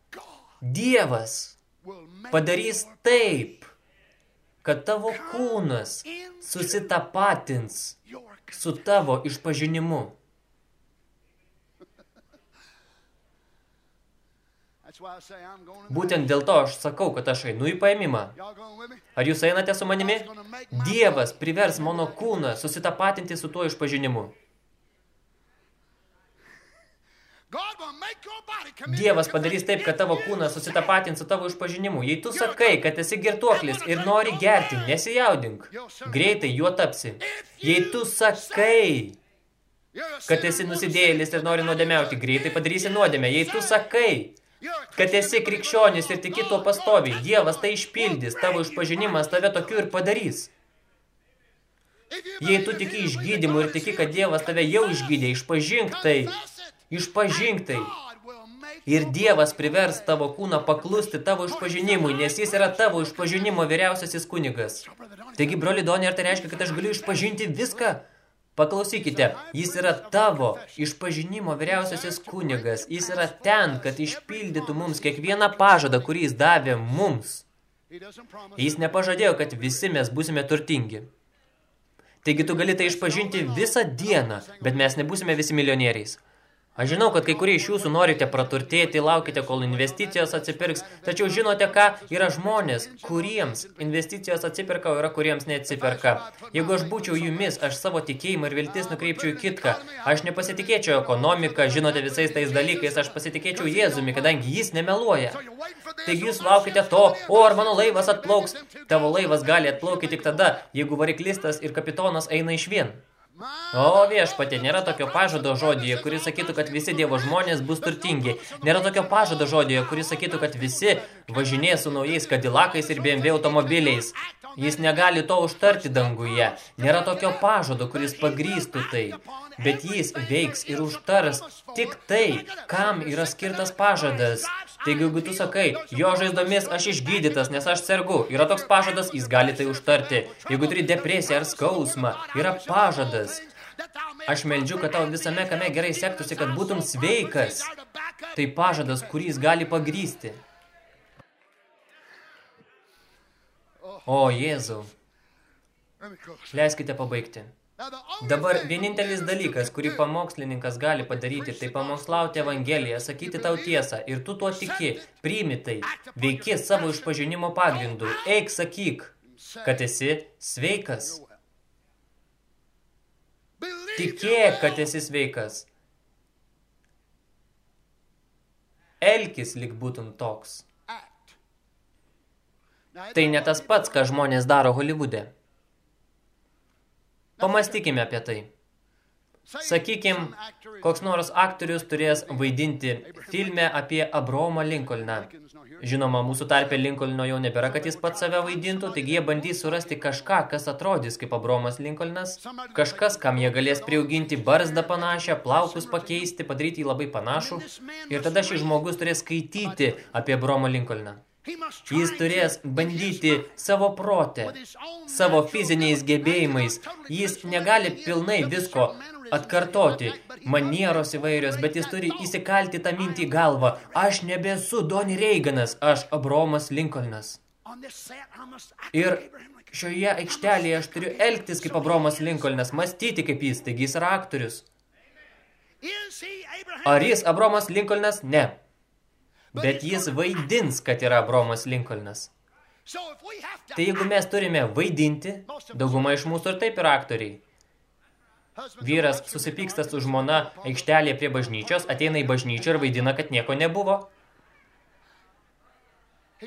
Dievas padarys taip, kad tavo kūnas susitapatins su tavo išpažinimu. Būtent dėl to aš sakau, kad aš einu į paėmimą. Ar jūs einate su manimi? Dievas privers mano kūną susitapatinti su tuo išpažinimu. Dievas padarys taip, kad tavo kūnas susitapatins su tavo išpažinimu. Jei tu sakai, kad esi girtuoklis ir nori gerti, nesijaudink. Greitai juo tapsi. Jei tu sakai, kad esi nusidėjėlis ir nori nuodėmiauti, greitai padarysi nuodėmę. Jei tu sakai, kad esi krikščionis ir tiki tuo pastoviai, Dievas tai išpildys, tavo išpažinimas tave tokiu ir padarys. Jei tu tiki išgydymu ir tiki, kad Dievas tave jau išgydė, išpažink tai, išpažink tai. Ir Dievas privers tavo kūną paklusti tavo išpažinimui, nes jis yra tavo išpažinimo vyriausiasis kunigas. Taigi, broli Donė, ar tai reiškia, kad aš galiu išpažinti viską? Paklausykite, jis yra tavo išpažinimo vyriausiasis kunigas. Jis yra ten, kad išpildytų mums kiekvieną pažadą, kurį jis davė mums. Jis nepažadėjo, kad visi mes būsime turtingi. Taigi tu gali tai išpažinti visą dieną, bet mes nebūsime visi milijonieriais. Aš žinau, kad kai kurie iš jūsų norite praturtėti, laukite, kol investicijos atsipirks, tačiau žinote ką, yra žmonės, kuriems investicijos atsipirka, o yra kuriems neatsiperka. Jeigu aš būčiau jumis, aš savo tikėjimą ir viltis nukreipčiau į kitką. Aš nepasitikėčiau ekonomiką, žinote visais tais dalykais, aš pasitikėčiau Jėzumi, kadangi jis nemeluoja. Taigi jūs laukite to, o ar mano laivas atplauks? Tavo laivas gali atplaukti tik tada, jeigu variklistas ir kapitonas eina iš vien. O viešpatė, nėra tokio pažado žodyje, kuris sakytų, kad visi Dievo žmonės bus turtingi. Nėra tokio pažado žodyje, kuris sakytų, kad visi važinės su naujais kadilakais ir BMW automobiliais. Jis negali to užtarti danguje. Nėra tokio pažado, kuris pagrįstų tai. Bet jis veiks ir užtars tik tai, kam yra skirtas pažadas. Taigi, jeigu tu sakai, jo žaizdomis aš išgydytas, nes aš sergu, yra toks pažadas, jis gali tai užtarti. Jeigu turi depresiją ar skausmą, yra pažadas. Aš meldžiu, kad tau visame kame gerai sektųsi, kad būtum sveikas. Tai pažadas, kurį jis gali pagrysti. O, Jėzau. Leiskite pabaigti. Dabar vienintelis dalykas, kurį pamokslininkas gali padaryti, tai pamokslauti Evangeliją, sakyti tau tiesą ir tu tuo tiki, priimi tai, veiki savo išpažinimo pagrindu, eik sakyk, kad esi sveikas. Tikėk, kad esi sveikas. Elkis lik būtum toks. Tai ne tas pats, ką žmonės daro Holivude. Pamastykime apie tai. Sakykim, koks nors aktorius turės vaidinti filme apie Abromą Lincolną. Žinoma, mūsų tarpė Lincolno jau nebėra, kad jis pats save vaidintų, taigi jie bandys surasti kažką, kas atrodys kaip Abromas Lincolnas, kažkas, kam jie galės priauginti barzdą panašią, plaukus pakeisti, padaryti jį labai panašų, ir tada šis žmogus turės skaityti apie Abromą Lincolną. Jis turės bandyti savo protę, savo fiziniais gebėjimais. Jis negali pilnai visko atkartoti, manieros įvairios, bet jis turi įsikalti tą mintį į galvą. Aš nebesu Donny Reiganas, aš Abromas Lincolnas. Ir šioje aikštelėje aš turiu elgtis kaip Abromas Lincolnas, mąstyti kaip jis, taigi jis yra aktorius. Ar jis Abromas Lincolnas? Ne bet jis vaidins, kad yra Bromas Lincolnas. Tai jeigu mes turime vaidinti, dauguma iš mūsų ir taip yra aktoriai. Vyras susipyksta su žmona aikštelėje prie bažnyčios, ateina į bažnyčią ir vaidina, kad nieko nebuvo.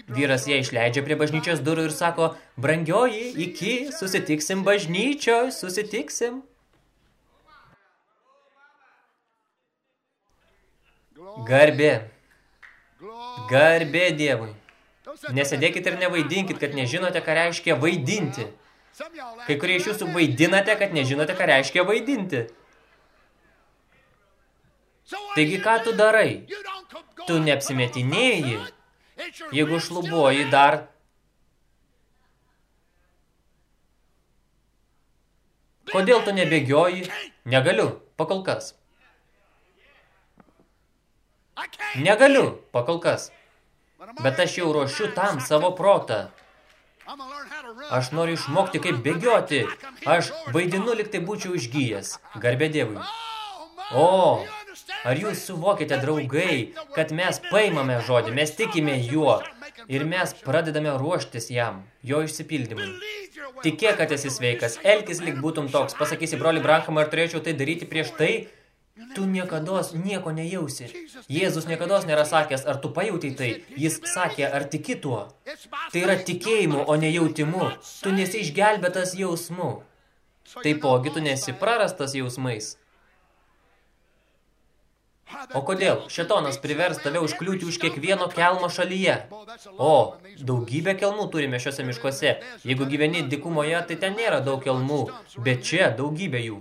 Vyras ją išleidžia prie bažnyčios durų ir sako, brangioji, iki, susitiksim bažnyčioj, susitiksim. Garbė. Garbė Dievui. Nesėdėkit ir nevaidinkit, kad nežinote, ką reiškia vaidinti. Kai kurie iš jūsų vaidinate, kad nežinote, ką reiškia vaidinti. Taigi, ką tu darai? Tu neapsimetinėji. Jeigu šlubuoji dar... Kodėl tu nebėgioji? Negaliu, pakol kas. Negaliu, pakol kas. Bet aš jau ruošiu tam savo protą. Aš noriu išmokti, kaip bėgioti. Aš vaidinu, lyg tai būčiau išgyjęs. Garbė Dievui. O, ar jūs suvokite, draugai, kad mes paimame žodį, mes tikime juo ir mes pradedame ruoštis jam, jo išsipildymui. Tikėk, kad esi sveikas, elkis lyg būtum toks. Pasakysi, broli Brankamą, ar turėčiau tai daryti prieš tai, tu niekada nieko nejausi. Jėzus niekada nėra sakęs, ar tu pajautai tai. Jis sakė, ar tiki tuo. Tai yra tikėjimu, o ne jautimu. Tu nesi išgelbėtas jausmu. Taipogi tu nesi prarastas jausmais. O kodėl? Šetonas privers tave užkliūti už kiekvieno kelmo šalyje. O, daugybę kelmų turime šiuose miškuose. Jeigu gyveni dikumoje, tai ten nėra daug kelmų, bet čia daugybė jų.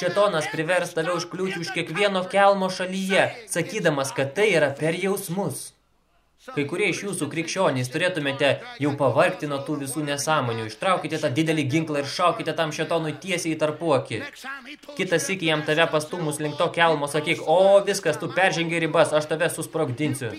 Šetonas privers tave užkliūti už kiekvieno kelmo šalyje, sakydamas, kad tai yra per jausmus. Kai kurie iš jūsų krikščionys turėtumėte jau pavargti nuo tų visų nesąmonių. Ištraukite tą didelį ginklą ir šaukite tam šetonui tiesiai į tarpuokį. Kitas iki jam tave pastumus link to kelmo, sakyk, o viskas, tu peržengi ribas, aš tave susprogdinsiu.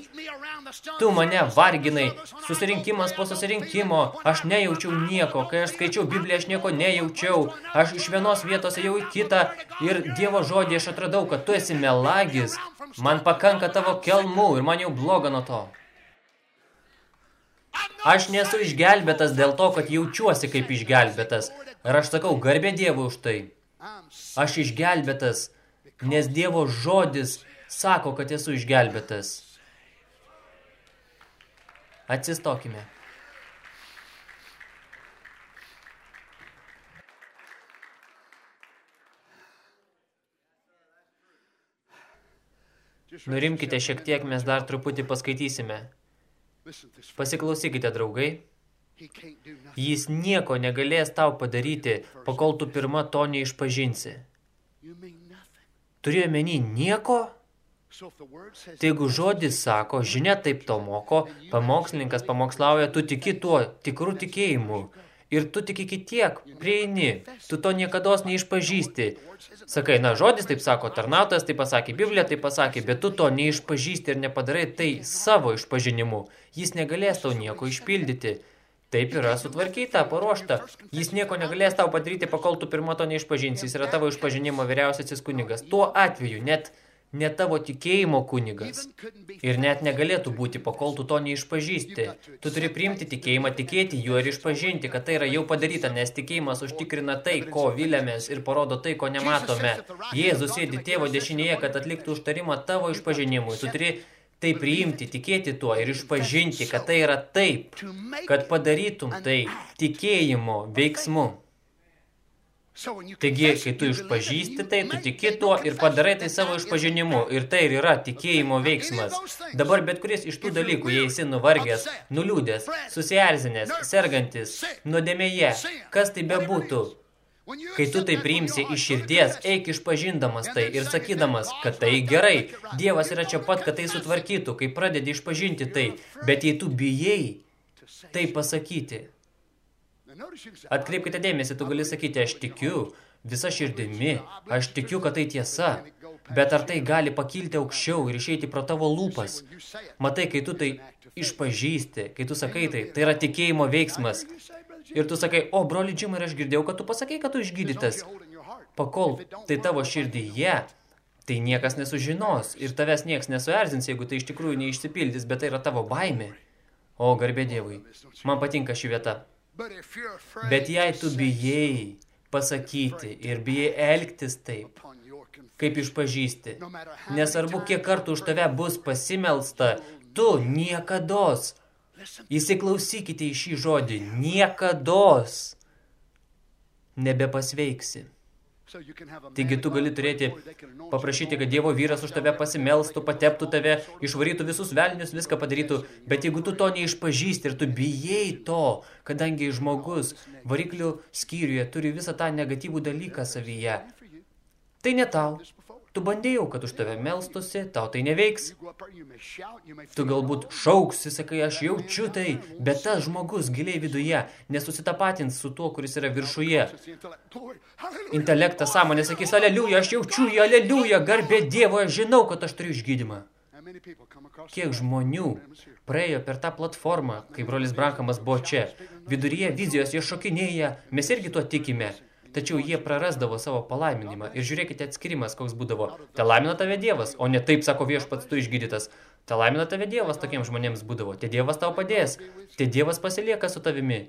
Tu mane varginai, susirinkimas po susirinkimo, aš nejaučiau nieko, kai aš skaičiau Bibliją, aš nieko nejaučiau, aš iš vienos vietos ėjau į kitą ir Dievo žodį aš atradau, kad tu esi melagis, man pakanka tavo kelmų ir man jau bloga nuo to. Aš nesu išgelbėtas dėl to, kad jaučiuosi kaip išgelbėtas. Ir aš sakau, garbė Dievui už tai. Aš išgelbėtas, nes Dievo žodis sako, kad esu išgelbėtas. Atsistokime. Nurimkite šiek tiek, mes dar truputį paskaitysime. Pasiklausykite, draugai. Jis nieko negalės tau padaryti, pakol tu pirma to neišpažinsi. Turėjo menį nieko? Tai jeigu žodis sako, žinia taip to moko, pamokslininkas pamokslauja, tu tiki tuo tikrų tikėjimu. Ir tu tik iki tiek prieini, tu to niekados neišpažįsti. Sakai, na, žodis taip sako, tarnautas taip pasakė, Biblija taip pasakė, bet tu to neišpažįsti ir nepadarai tai savo išpažinimu. Jis negalės tau nieko išpildyti. Taip yra sutvarkyta, paruošta. Jis nieko negalės tau padaryti, pakol tu pirmo to neišpažinsi. Jis yra tavo išpažinimo vyriausiasis kunigas. Tuo atveju net ne tavo tikėjimo kunigas. Ir net negalėtų būti, pakol tu to neišpažįsti. Tu turi priimti tikėjimą, tikėti juo ir išpažinti, kad tai yra jau padaryta, nes tikėjimas užtikrina tai, ko vilėmės ir parodo tai, ko nematome. Jėzus sėdi tėvo dešinėje, kad atliktų užtarimą tavo išpažinimui. Tu turi tai priimti, tikėti tuo ir išpažinti, kad tai yra taip, kad padarytum tai tikėjimo veiksmu. Taigi, kai tu išpažįsti tai, tu tiki tuo ir padarai tai savo išpažinimu. Ir tai ir yra tikėjimo veiksmas. Dabar bet kuris iš tų dalykų, jei esi nuvargęs, nuliūdęs, susierzinęs, sergantis, nuodėmėje, kas tai bebūtų, Kai tu tai priimsi iš širdies, eik išpažindamas tai ir sakydamas, kad tai gerai, Dievas yra čia pat, kad tai sutvarkytų, kai pradedi išpažinti tai, bet jei tu bijai tai pasakyti, Atkreipkite dėmesį, tu gali sakyti, aš tikiu, visa širdimi, aš tikiu, kad tai tiesa, bet ar tai gali pakilti aukščiau ir išeiti pro tavo lūpas? Matai, kai tu tai išpažįsti, kai tu sakai tai, tai yra tikėjimo veiksmas. Ir tu sakai, o, broli Džimai, aš girdėjau, kad tu pasakai, kad tu išgydytas. Pakol tai tavo širdyje, tai niekas nesužinos ir tavęs nieks nesuerzins, jeigu tai iš tikrųjų neišsipildys, bet tai yra tavo baimė. O, garbė Dievui, man patinka ši vieta. Bet jei tu bijai pasakyti ir bijai elgtis taip, kaip išpažįsti, nesvarbu, kiek kartų už tave bus pasimelsta, tu niekados, įsiklausykite į šį žodį, niekados nebepasveiksi. Taigi tu gali turėti, paprašyti, kad Dievo vyras už tave pasimelstų, pateptų tave, išvarytų visus velnius, viską padarytų, bet jeigu tu to neišpažįsti ir tu bijai to, kadangi žmogus variklių skyriuje turi visą tą negatyvų dalyką savyje, tai ne tau, Tu bandėjau, kad už tave melstusi, tau tai neveiks. Tu galbūt šauksi, sakai, aš jaučiu tai, bet tas žmogus giliai viduje nesusitapatins su tuo, kuris yra viršuje. Intelektas sąmonė sakys, aleliuja, aš jaučiu jį, aleliuja, garbė Dievo, aš žinau, kad aš turiu išgydymą. Kiek žmonių praėjo per tą platformą, kai brolis Brankamas buvo čia. Viduryje vizijos jie šokinėja, mes irgi tuo tikime. Tačiau jie prarasdavo savo palaiminimą. Ir žiūrėkite atskirimas, koks būdavo. Te laimina tave Dievas, o ne taip, sako viešpats, tu išgydytas. Te laimina tave Dievas tokiems žmonėms būdavo. Te Dievas tau padės. Te Dievas pasilieka su tavimi.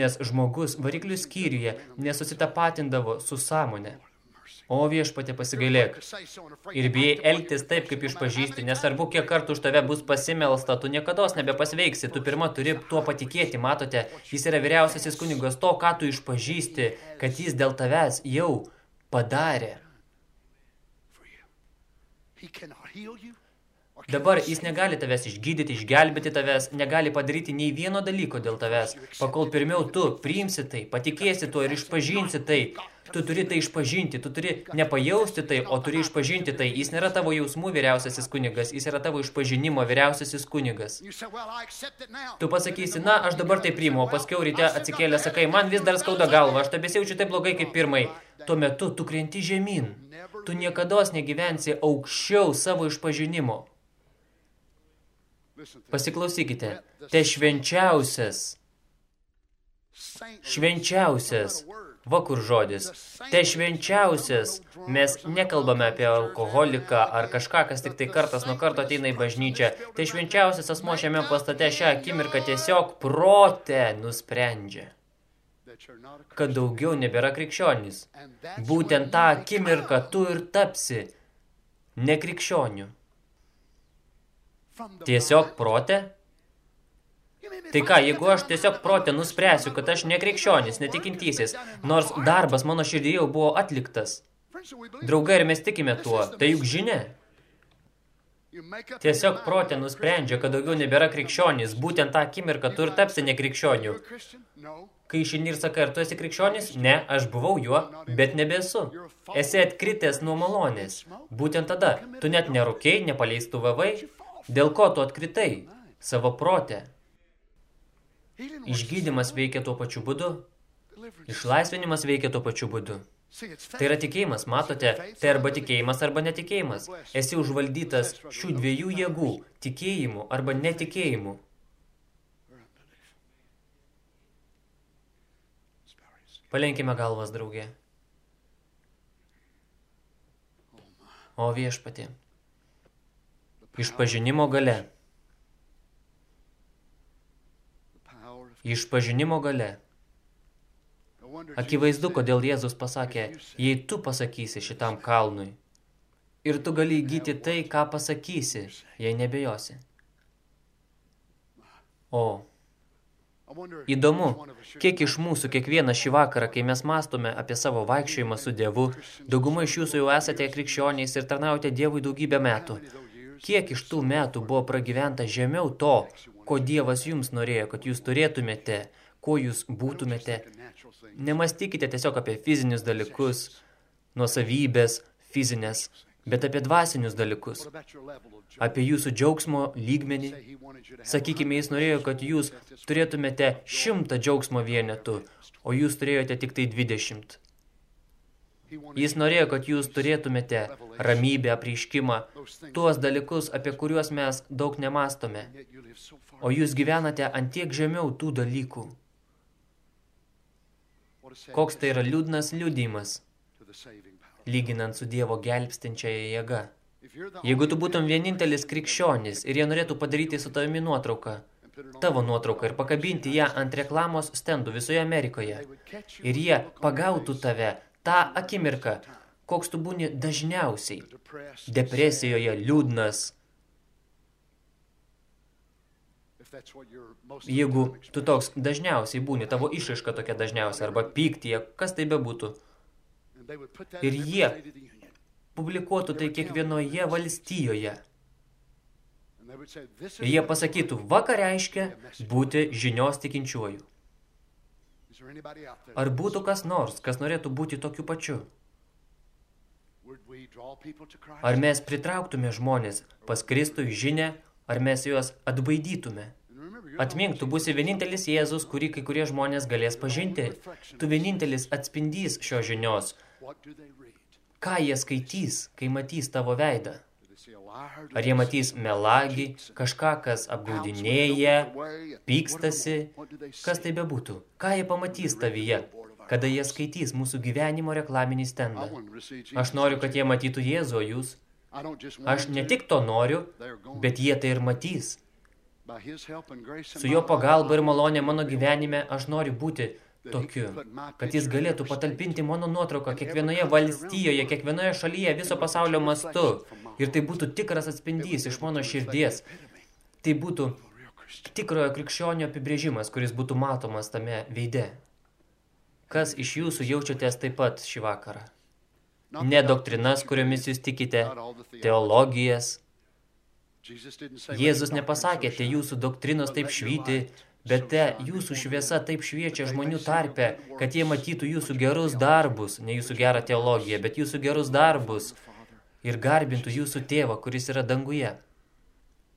Nes žmogus variklių skyriuje nesusitapatindavo su sąmonė. O viešpatė pasigailėk. Ir bijai elgtis taip, kaip išpažįsti, nesvarbu, kiek kartų už tave bus pasimelsta, tu niekada nebepasveiksi, tu pirma turi tuo patikėti, matote, jis yra vyriausiasis kunigas to, ką tu išpažįsti, kad jis dėl tavęs jau padarė. Dabar jis negali tavęs išgydyti, išgelbėti tavęs, negali padaryti nei vieno dalyko dėl tavęs, pakol pirmiau tu priimsi tai, patikėsi tuo ir išpažinsi tai. Tu turi tai išpažinti, tu turi nepajausti tai, o turi išpažinti tai. Jis nėra tavo jausmų vyriausiasis kunigas, jis yra tavo išpažinimo vyriausiasis kunigas. Tu pasakysi, na, aš dabar tai priimu, o paskiau ryte atsikėlė, sakai, man vis dar skauda galva, aš tebesijaučiu taip blogai kaip pirmai. Tuo metu tu krenti žemyn. Tu niekados negyvensi aukščiau savo išpažinimo. Pasiklausykite, te švenčiausias, švenčiausias, va kur žodis, te švenčiausias, mes nekalbame apie alkoholiką ar kažką, kas tik tai kartas nuo karto ateina į bažnyčią, te švenčiausias asmo šiame pastate šią akimirką tiesiog prote nusprendžia kad daugiau nebėra krikščionys. Būtent tą akimirką tu ir tapsi nekrikščionių. Tiesiog protė? Tai ką, jeigu aš tiesiog protė nuspręsiu, kad aš nekrikščionis, netikintysis, nors darbas mano širdyje jau buvo atliktas. Draugai, ir mes tikime tuo, tai juk žinia. Tiesiog protė nusprendžia, kad daugiau nebėra krikščionis, būtent tą akimirką tu ir tapsi nekrikščionių. Kai išini ir sakai, ar tu esi krikščionis? Ne, aš buvau juo, bet nebesu. Esi atkritęs nuo malonės. Būtent tada, tu net nerūkiai, nepaleistuvavai, Dėl ko tu atkritai? Savo protę. Išgydymas veikia tuo pačiu būdu. Išlaisvinimas veikia tuo pačiu būdu. Tai yra tikėjimas, matote, tai arba tikėjimas arba netikėjimas. Esi užvaldytas šių dviejų jėgų, tikėjimu arba netikėjimu. Palenkime galvas, draugė. O viešpatė. Išpažinimo gale. Išpažinimo gale. Akivaizdu, kodėl Jėzus pasakė, jei tu pasakysi šitam kalnui, ir tu gali įgyti tai, ką pasakysi, jei nebejosi. O, įdomu, kiek iš mūsų kiekvieną šį vakarą, kai mes mastome apie savo vaikščiojimą su Dievu, dauguma iš jūsų jau esate krikščioniais ir tarnaujate Dievui daugybę metų. Kiek iš tų metų buvo pragyventa žemiau to, ko Dievas jums norėjo, kad jūs turėtumėte, ko jūs būtumėte. Nemastykite tiesiog apie fizinius dalykus, nuosavybės, fizinės, bet apie dvasinius dalykus, apie jūsų džiaugsmo lygmenį. Sakykime, jis norėjo, kad jūs turėtumėte šimtą džiaugsmo vienetų, o jūs turėjote tik tai dvidešimt. Jis norėjo, kad jūs turėtumėte ramybę, apreiškimą, tuos dalykus, apie kuriuos mes daug nemastome. O jūs gyvenate ant tiek žemiau tų dalykų. Koks tai yra liūdnas liudimas, lyginant su Dievo gelbstinčiaja jėga. Jeigu tu būtum vienintelis krikščionis ir jie norėtų padaryti su tavimi nuotrauką, tavo nuotrauką ir pakabinti ją ant reklamos stendų visoje Amerikoje, ir jie pagautų tave tą akimirką, koks tu būni dažniausiai. Depresijoje, liūdnas. Jeigu tu toks dažniausiai būni, tavo išaiška tokia dažniausia, arba pyktyje, kas tai bebūtų. Ir jie publikuotų tai kiekvienoje valstijoje. Jie pasakytų, vakar reiškia būti žinios tikinčiuoju. Ar būtų kas nors, kas norėtų būti tokiu pačiu? Ar mes pritrauktume žmonės pas Kristų žinę, ar mes juos atbaidytume? Atmink, tu būsi vienintelis Jėzus, kurį kai kurie žmonės galės pažinti. Tu vienintelis atspindys šio žinios. Ką jie skaitys, kai matys tavo veidą? Ar jie matys melagį, kažką, kas apgaudinėja, pykstasi, kas tai bebūtų? Ką jie pamatys tavyje, kada jie skaitys mūsų gyvenimo reklaminį stendą? Aš noriu, kad jie matytų Jėzų, jūs. Aš ne tik to noriu, bet jie tai ir matys. Su jo pagalba ir malonė mano gyvenime aš noriu būti tokiu, kad jis galėtų patalpinti mano nuotrauką kiekvienoje valstijoje, kiekvienoje šalyje, viso pasaulio mastu. Ir tai būtų tikras atspindys iš mano širdies. Tai būtų tikrojo krikščionio apibrėžimas, kuris būtų matomas tame veide. Kas iš jūsų jaučiatės taip pat šį vakarą? Ne doktrinas, kuriomis jūs tikite, teologijas. Jėzus nepasakė, te jūsų doktrinos taip švyti, bet te jūsų šviesa taip šviečia žmonių tarpe, kad jie matytų jūsų gerus darbus, ne jūsų gerą teologiją, bet jūsų gerus darbus ir garbintų jūsų tėvą, kuris yra danguje.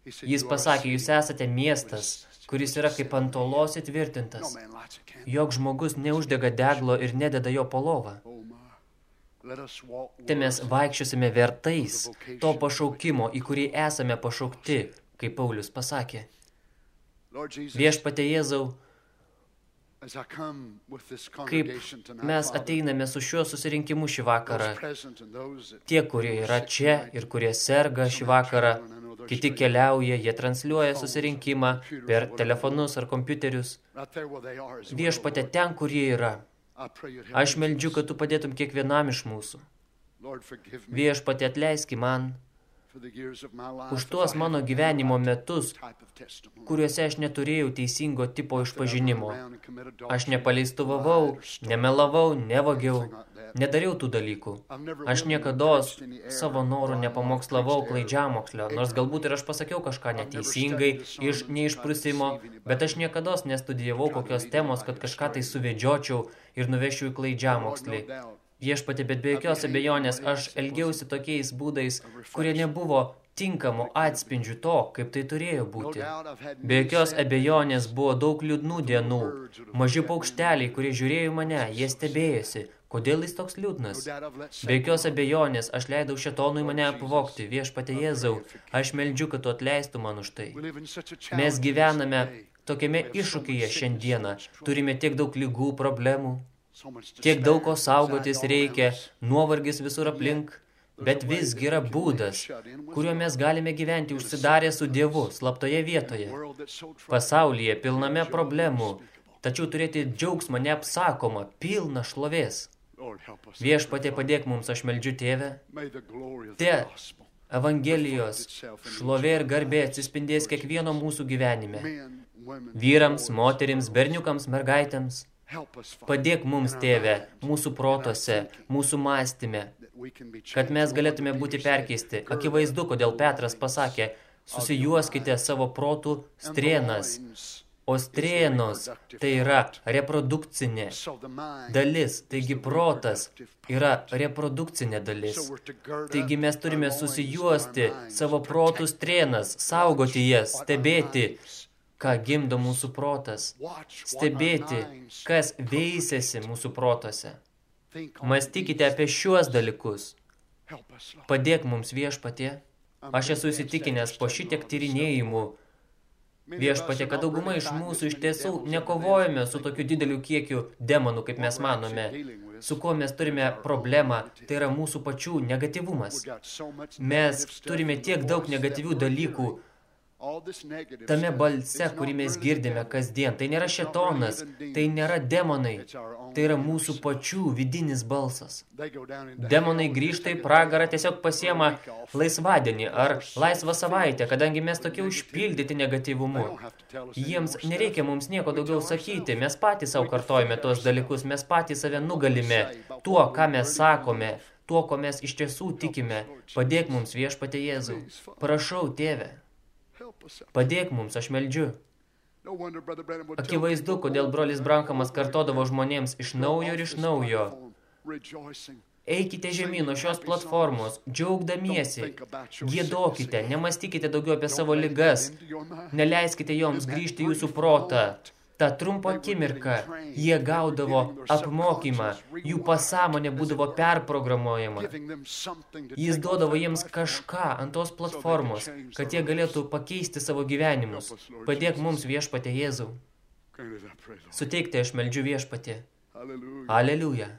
Jis pasakė, jūs esate miestas, kuris yra kaip ant olos įtvirtintas. Jok žmogus neuždega deglo ir nededa jo po lovą. Te mes vaikščiosime vertais to pašaukimo, į kurį esame pašaukti, kaip Paulius pasakė. Viešpate Jėzau, kaip mes ateiname su šiuo susirinkimu šį vakarą, tie, kurie yra čia ir kurie serga šį vakarą, kiti keliauja, jie transliuoja susirinkimą per telefonus ar kompiuterius. Viešpate ten, kur jie yra. Aš meldžiu, kad tu padėtum kiekvienam iš mūsų. Viešpate atleiski man už tuos mano gyvenimo metus, kuriuose aš neturėjau teisingo tipo išpažinimo. Aš nepaleistuvavau, nemelavau, nevagiau, nedariau tų dalykų. Aš niekados savo norų nepamokslavau klaidžiamokslio, nors galbūt ir aš pasakiau kažką neteisingai iš neišprusimo, bet aš niekados nestudijavau kokios temos, kad kažką tai suvedžiočiau ir nuvešiu į klaidžiamokslį. Viešpatė, bet be jokios abejonės aš elgiausi tokiais būdais, kurie nebuvo tinkamų atspindžių to, kaip tai turėjo būti. Be jokios abejonės buvo daug liūdnų dienų. Maži paukšteliai, kurie žiūrėjo mane, jie stebėjosi. Kodėl jis toks liūdnas? Be jokios abejonės aš leidau šetonui mane apvokti. Viešpatė Jėzau, aš meldžiu, kad tu atleistų man už tai. Mes gyvename tokiame iššūkyje šiandieną. Turime tiek daug lygų, problemų. Tiek daug ko saugotis reikia, nuovargis visur aplink, bet visgi yra būdas, kuriuo mes galime gyventi užsidarę su Dievu, slaptoje vietoje. Pasaulyje pilname problemų, tačiau turėti džiaugsmą neapsakomą, pilną šlovės. Viešpatė padėk mums, aš meldžiu tėvę. Te Evangelijos šlovė ir garbė atsispindės kiekvieno mūsų gyvenime. Vyrams, moterims, berniukams, mergaitėms. Padėk mums, tėve, mūsų protose, mūsų mąstyme, kad mes galėtume būti perkeisti. Akivaizdu, kodėl Petras pasakė, susijuoskite savo protų strėnas. O strėnos tai yra reprodukcinė dalis, taigi protas yra reprodukcinė dalis. Taigi mes turime susijuosti savo protų strėnas, saugoti jas, stebėti, ką gimdo mūsų protas, stebėti, kas veisėsi mūsų protose. Mąstykite apie šiuos dalykus. Padėk mums viešpatie. Aš esu įsitikinęs po šitiek tyrinėjimų, viešpatie, kad dauguma iš mūsų iš tiesų nekovojame su tokiu dideliu kiekiu demonų, kaip mes manome. Su kuo mes turime problemą, tai yra mūsų pačių negativumas. Mes turime tiek daug negatyvių dalykų, Tame balse, kurį mes girdime kasdien, tai nėra šetonas, tai nėra demonai, tai yra mūsų pačių vidinis balsas. Demonai grįžta į pragarą, tiesiog pasiema laisvadienį ar laisvą savaitę, kadangi mes tokie užpildyti negatyvumu. Jiems nereikia mums nieko daugiau sakyti, mes patys savo kartojame tuos dalykus, mes patys save nugalime tuo, ką mes sakome, tuo, ko mes iš tiesų tikime. Padėk mums viešpate Jėzau. Prašau, tėve. Padėk mums, aš meldžiu. Akivaizdu, kodėl brolis Brankamas kartodavo žmonėms iš naujo ir iš naujo. Eikite žemyn nuo šios platformos, džiaugdamiesi, gėdokite, nemastykite daugiau apie savo ligas, neleiskite joms grįžti jūsų protą. Ta trumpą akimirką jie gaudavo apmokymą, jų pasąmonė būdavo perprogramuojama. Jis duodavo jiems kažką ant tos platformos, kad jie galėtų pakeisti savo gyvenimus. Padėk mums viešpatė Jėzau. Suteikti aš meldžiu viešpatė. Aleliuja.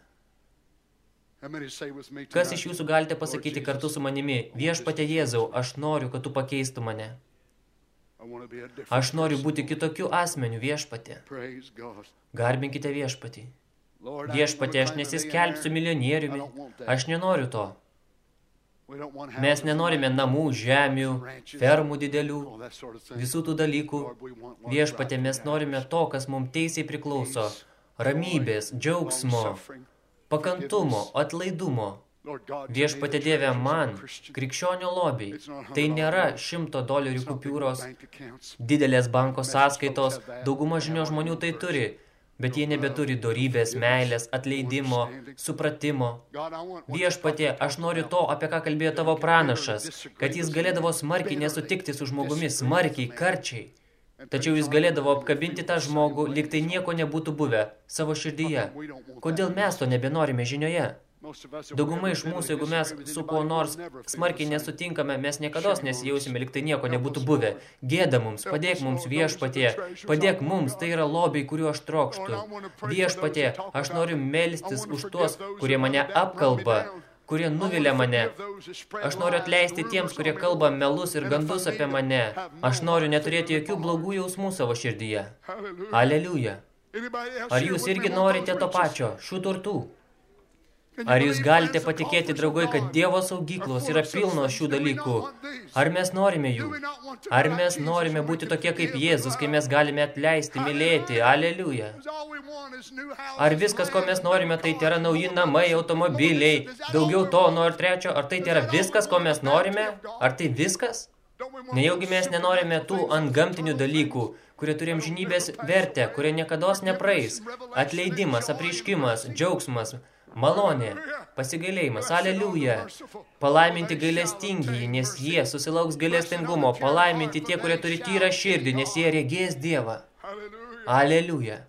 Kas iš jūsų galite pasakyti kartu su manimi, viešpatė Jėzau, aš noriu, kad tu pakeistų mane. Aš noriu būti kitokiu asmeniu viešpatė. Garbinkite viešpatį. Viešpatė, aš nesiskelbsiu milijonieriumi. Aš nenoriu to. Mes nenorime namų, žemių, fermų didelių, visų tų dalykų. Viešpatė, mes norime to, kas mums teisiai priklauso. Ramybės, džiaugsmo, pakantumo, atlaidumo. Viešpatė Dieve man, krikščionio lobiai, tai nėra šimto dolerių kupiūros, didelės banko sąskaitos, dauguma žinio žmonių tai turi, bet jie nebeturi dorybės, meilės, atleidimo, supratimo. Viešpatie, aš noriu to, apie ką kalbėjo tavo pranašas, kad jis galėdavo smarkiai nesutikti su žmogumi, smarkiai, karčiai. Tačiau jis galėdavo apkabinti tą žmogų, lyg tai nieko nebūtų buvę savo širdyje. Kodėl mes to nebenorime žinioje? Dauguma iš mūsų, jeigu mes su kuo nors smarkiai nesutinkame, mes niekada nesijausime, lyg tai nieko nebūtų buvę. Gėda mums, padėk mums viešpatie, padėk mums, tai yra lobiai, kuriuo aš trokštų. Viešpatie, aš noriu melstis už tuos, kurie mane apkalba, kurie nuvilia mane. Aš noriu atleisti tiems, kurie kalba melus ir gandus apie mane. Aš noriu neturėti jokių blogų jausmų savo širdyje. Aleliuja. Ar jūs irgi norite to pačio, šių turtų? Ar jūs galite patikėti, draugai, kad Dievo saugyklos yra pilnos šių dalykų? Ar mes norime jų? Ar mes norime būti tokie kaip Jėzus, kai mes galime atleisti, mylėti? Aleliuja. Ar viskas, ko mes norime, tai yra nauji namai, automobiliai, daugiau to, nuo ir trečio? Ar tai yra viskas, ko mes norime? Ar tai viskas? Nejaugi mes nenorime tų antgamtinių dalykų, kurie turėjom žinybės vertę, kurie niekados nepraeis. Atleidimas, apreiškimas, džiaugsmas, Malonė, pasigailėjimas, aleliuja. Palaiminti gailestingieji, nes jie susilauks gailestingumo. Palaiminti tie, kurie turi tyrą širdį, nes jie regės Dievą. Aleliuja.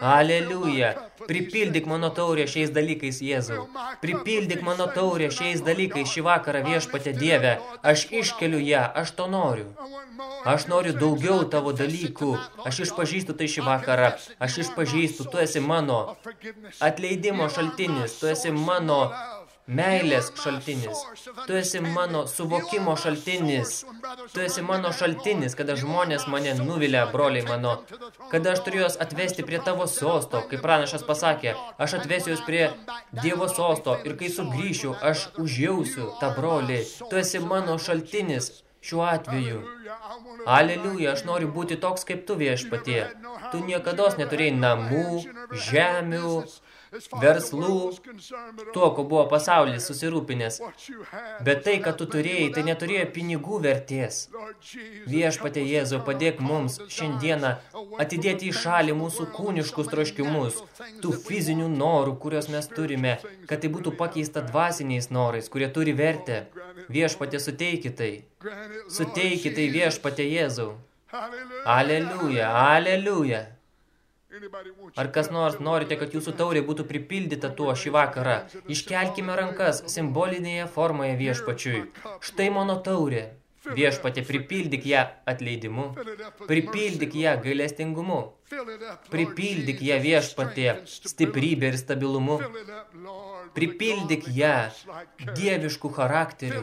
Aleliuja. Pripildyk mano taurę šiais dalykais, Jėzau. Pripildyk mano taurę šiais dalykais šį vakarą viešpatė Dieve. Aš iškeliu ją, aš to noriu. Aš noriu daugiau tavo dalykų. Aš išpažįstu tai šį vakarą. Aš išpažįstu, tu esi mano atleidimo šaltinis. Tu esi mano meilės šaltinis. Tu esi mano suvokimo šaltinis. Tu esi mano šaltinis, kada žmonės mane nuvilia, broliai mano. Kada aš turiu juos atvesti prie tavo sosto, kaip pranašas pasakė, aš atvesiu juos prie Dievo sosto ir kai sugrįšiu, aš užjausiu tą brolį. Tu esi mano šaltinis šiuo atveju. Aleliuja, aš noriu būti toks kaip tu viešpatie. Tu niekados neturėjai namų, žemių, verslų, tuo, ko buvo pasaulis susirūpinęs. Bet tai, kad tu turėjai, tai neturėjo pinigų vertės. Viešpatė Jėzau, padėk mums šiandieną atidėti į šalį mūsų kūniškus troškimus, tų fizinių norų, kuriuos mes turime, kad tai būtų pakeista dvasiniais norais, kurie turi vertę. Viešpatė, suteikit tai. Suteikit tai viešpatė Jėzau. Aleliuja, aleliuja. Ar kas nors norite, kad jūsų taurė būtų pripildyta tuo šį vakarą? Iškelkime rankas simbolinėje formoje viešpačiui. Štai mano taurė. Viešpatė, pripildyk ją atleidimu, pripildyk ją gailestingumu, pripildyk ją viešpatė stiprybė ir stabilumu, pripildyk ją dieviškų charakterių,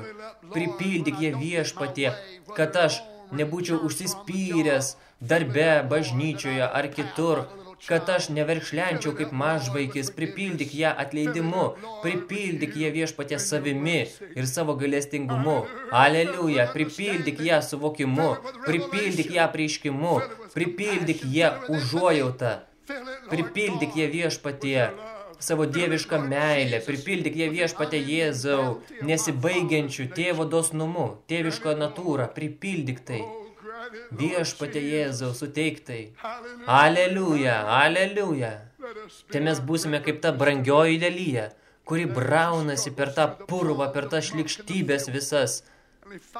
pripildyk ją viešpatė, kad aš nebūčiau užsispyręs darbe, bažnyčioje ar kitur, kad aš neverkšlenčiau kaip mažvaikis, pripildyk ją atleidimu, pripildyk ją viešpatė savimi ir savo galestingumu. Aleliuja, pripildyk ją suvokimu, pripildyk ją prieškimu, pripildyk ją užuojautą, pripildyk ją viešpatė savo dievišką meilę, pripildyk ją viešpatė Jėzau, nesibaigiančių tėvo dosnumu, tėvišką natūrą, pripildyk tai. Viešpatė Jėzau, suteiktai. Aleliuja, aleliuja. Te mes būsime kaip ta brangioji lelyje, kuri braunasi per tą purvą, per tas šlikštybės visas.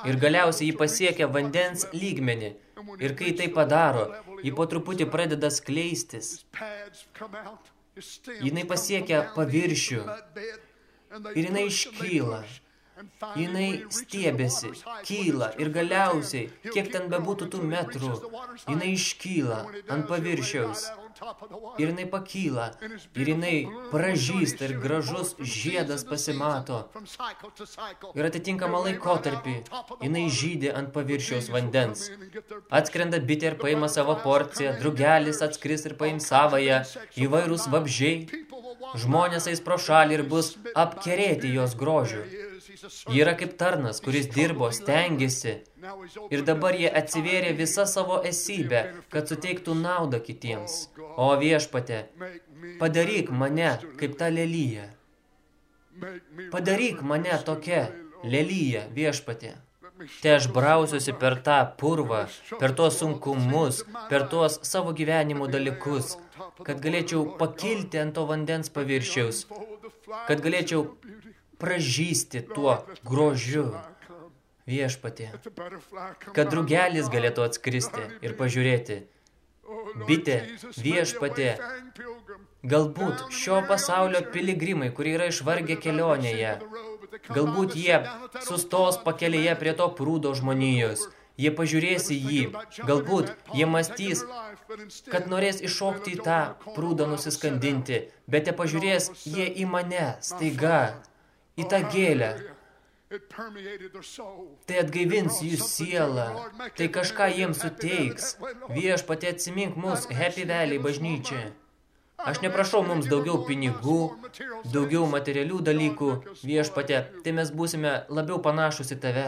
Ir galiausiai jį pasiekia vandens lygmenį. Ir kai tai padaro, jį po truputį pradeda skleistis. Jinai pasiekia paviršių. Ir jinai iškyla. Jinai stiebėsi, kyla ir galiausiai, kiek ten bebūtų tų metrų, jinai iškyla ant paviršiaus ir jinai pakyla ir jinai pražįsta ir gražus žiedas pasimato ir atitinkamą laikotarpį jinai žydė ant paviršiaus vandens. Atskrenda bitė ir paima savo porciją, drugelis atskris ir paim savąją, įvairūs vabžiai, žmonės eis pro šalį ir bus apkerėti jos grožių. Ji yra kaip tarnas, kuris dirbo, stengiasi. Ir dabar jie atsivėrė visą savo esybę, kad suteiktų naudą kitiems. O viešpate, padaryk mane kaip ta lelyje. Padaryk mane tokia lelyje, viešpate. Te aš brausiuosi per tą purvą, per tuos sunkumus, per tuos savo gyvenimo dalykus, kad galėčiau pakilti ant to vandens paviršiaus, kad galėčiau pražysti tuo grožiu viešpatė, kad drugelis galėtų atskristi ir pažiūrėti. Bitė, viešpatė, galbūt šio pasaulio piligrimai, kurie yra išvargę kelionėje, galbūt jie sustos pakelėje prie to prūdo žmonijos, jie pažiūrės į jį, galbūt jie mąstys, kad norės iššokti į tą prūdą nusiskandinti, bet jie pažiūrės jie į mane staiga, į tą gėlę. Tai atgaivins jų sielą, tai kažką jiems suteiks. Viešpatė atsimink mus, Happy Valley bažnyčia. Aš neprašau mums daugiau pinigų, daugiau materialių dalykų, viešpatė, tai mes būsime labiau panašus į tave.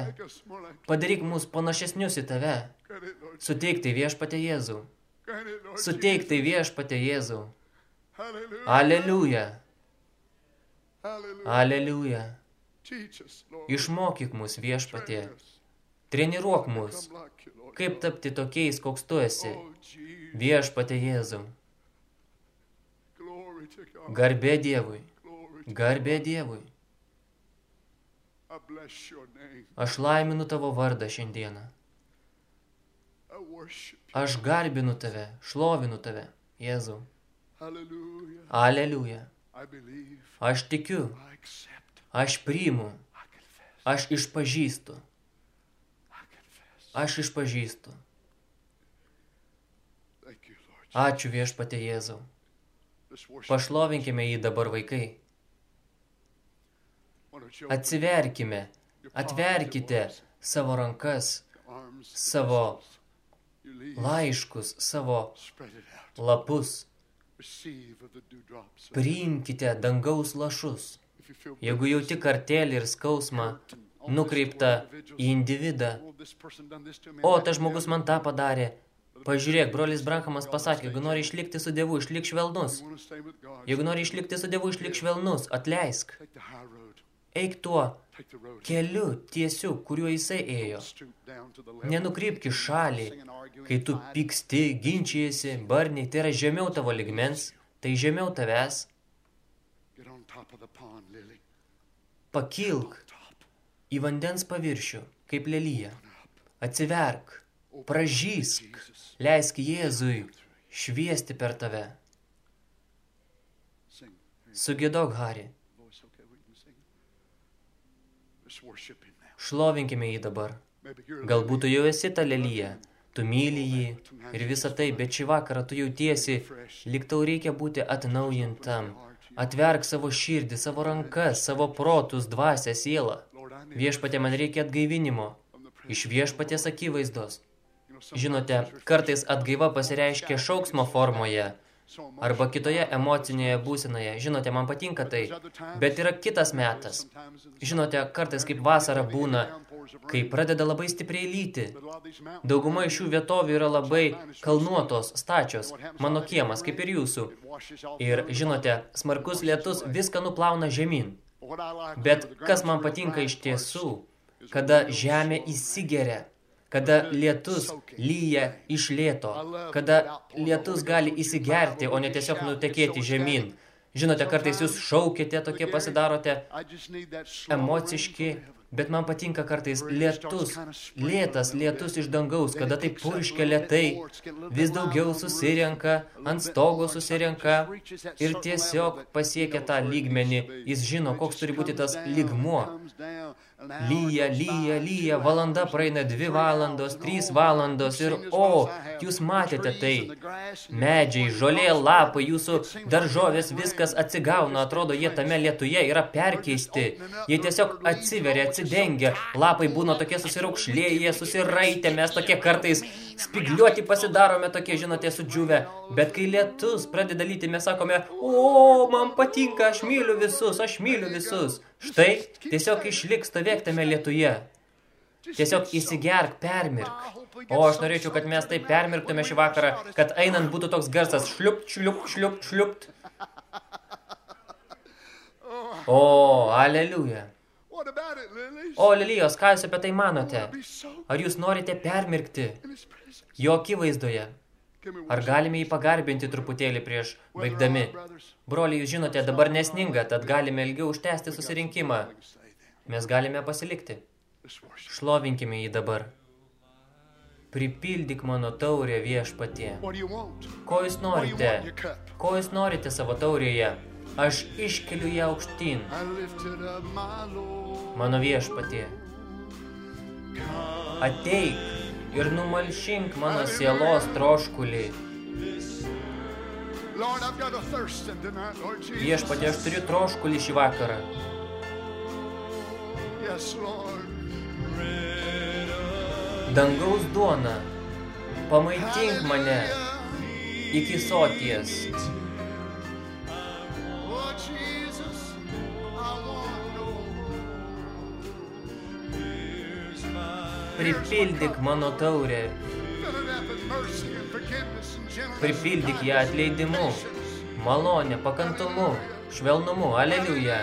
Padaryk mus panašesnius į tave. Suteik tai viešpatė Jėzų. Suteik tai viešpatė Jėzų. Aleliuja. Aleliuja. Išmokyk mus viešpatė. Treniruok mus. Kaip tapti tokiais, koks tu esi. Viešpatė Jėzau. Garbė Dievui. Garbė Dievui. Aš laiminu tavo vardą šiandieną. Aš garbinu tave, šlovinu tave, Jėzau. Aleliuja. Aš tikiu, aš priimu, aš išpažįstu. Aš išpažįstu. Ačiū viešpatė Jėzau. Pašlovinkime jį dabar vaikai. Atsiverkime, atverkite savo rankas, savo laiškus, savo lapus. Priimkite dangaus lašus. Jeigu jauti kartelį ir skausmą, nukreipta į individą, o tas žmogus man tą padarė, Pažiūrėk, brolis Branhamas pasakė, jeigu nori išlikti su Dievu, išlik švelnus. Jeigu nori išlikti su Dievu, išlik švelnus, atleisk. Eik tuo keliu tiesiu, kuriuo jisai ėjo. Nenukrypki šalį, kai tu pyksti, ginčiasi, barniai, tai yra žemiau tavo ligmens, tai žemiau tavęs. Pakilk į vandens paviršių, kaip lelyje. Atsiverk, pražysk, leisk Jėzui šviesti per tave. Sugėdok, Hari. Šlovinkime jį dabar. Galbūt tu jau esi ta lelyje, tu myli jį. Ir visą tai, bet šį vakarą tu jautiesi, lyg tau reikia būti atnaujintam. Atverk savo širdį, savo rankas, savo protus, dvasę, sielą. Viešpatė, man reikia atgaivinimo. Iš viešpatės akivaizdos. Žinote, kartais atgaiva pasireiškia šauksmo formoje – arba kitoje emocinėje būsenoje. Žinote, man patinka tai, bet yra kitas metas. Žinote, kartais kaip vasara būna, kai pradeda labai stipriai lyti. Dauguma iš šių vietovių yra labai kalnuotos, stačios, mano kiemas, kaip ir jūsų. Ir žinote, smarkus lietus viską nuplauna žemyn. Bet kas man patinka iš tiesų, kada žemė įsigeria kada lietus lyja iš lėto, kada lietus gali įsigerti, o ne tiesiog nutekėti žemyn. Žinote, kartais jūs šaukite, tokie pasidarote emociški, bet man patinka kartais lietus, lėtas lietus iš dangaus, kada tai purškia lietai, vis daugiau susirenka, ant stogo susirenka ir tiesiog pasiekia tą lygmenį. Jis žino, koks turi būti tas lygmuo. Lyja, lyja, lyja, valanda praeina dvi valandos, trys valandos ir o, jūs matėte tai. Medžiai, žolė, lapai, jūsų daržovės, viskas atsigauna, atrodo, jie tame lietuje yra perkeisti. Jie tiesiog atsiveria, atsidengia, lapai būna tokie susiraukšlėję, susiraitę, mes tokie kartais spigliuoti pasidarome tokie, žinote, sudžiūvę. Bet kai lietus pradeda lyti, mes sakome, o, man patinka, aš myliu visus, aš myliu visus. Štai, tiesiog išlik stovėk tame lietuje. Tiesiog įsigerk, permirk. O aš norėčiau, kad mes taip permirktume šį vakarą, kad einant būtų toks garsas šliupt, šliupt, šliupt, šliupt. O, aleliuja. O, lelijos, ką jūs apie tai manote? Ar jūs norite permirkti jo akivaizdoje? Ar galime jį pagarbinti truputėlį prieš baigdami? Broliai, jūs žinote, dabar nesninga, tad galime ilgiau užtęsti susirinkimą. Mes galime pasilikti. Šlovinkime jį dabar. Pripildyk mano taurę viešpatie. Ko jūs norite? Ko jūs norite savo taurėje? Aš iškeliu ją aukštyn. Mano viešpatie. Ateik ir numalšink mano sielos troškulį. Viešpatie, aš turiu troškulį šį vakarą. Dangaus duona, pamaitink mane iki soties. Pripildyk mano taurę Pripildyk ją atleidimu, malonė, pakantumu, švelnumu, aleliuja.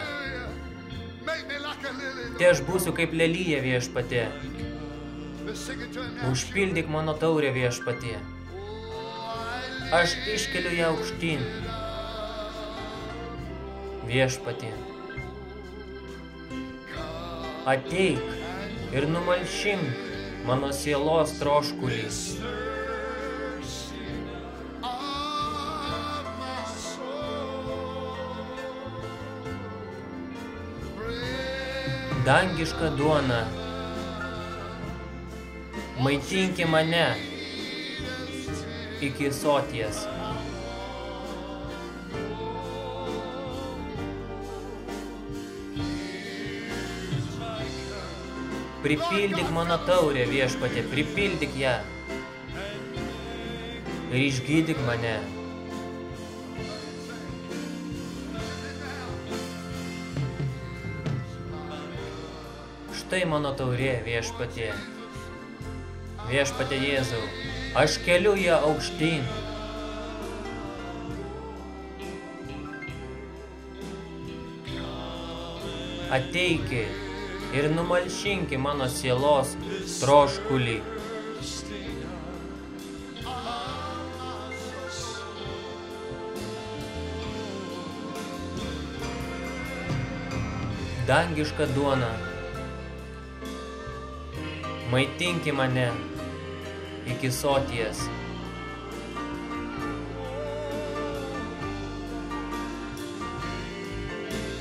Te aš būsiu kaip lelyje viešpatė. Užpildyk mano taurę viešpatė. Aš iškeliu ją aukštyn. Viešpatė. Ateik ir numalšink mano sielos troškulys. dangiška duona. Maitinki mane iki soties. Pripildyk mano taurę viešpatė, pripildyk ją. Ir išgydyk mane. štai mano taurė viešpatė. Viešpatė Jėzau, aš keliu ją aukštyn. Ateiki ir numalšinki mano sielos troškulį. Dangiška duona maitinki mane iki soties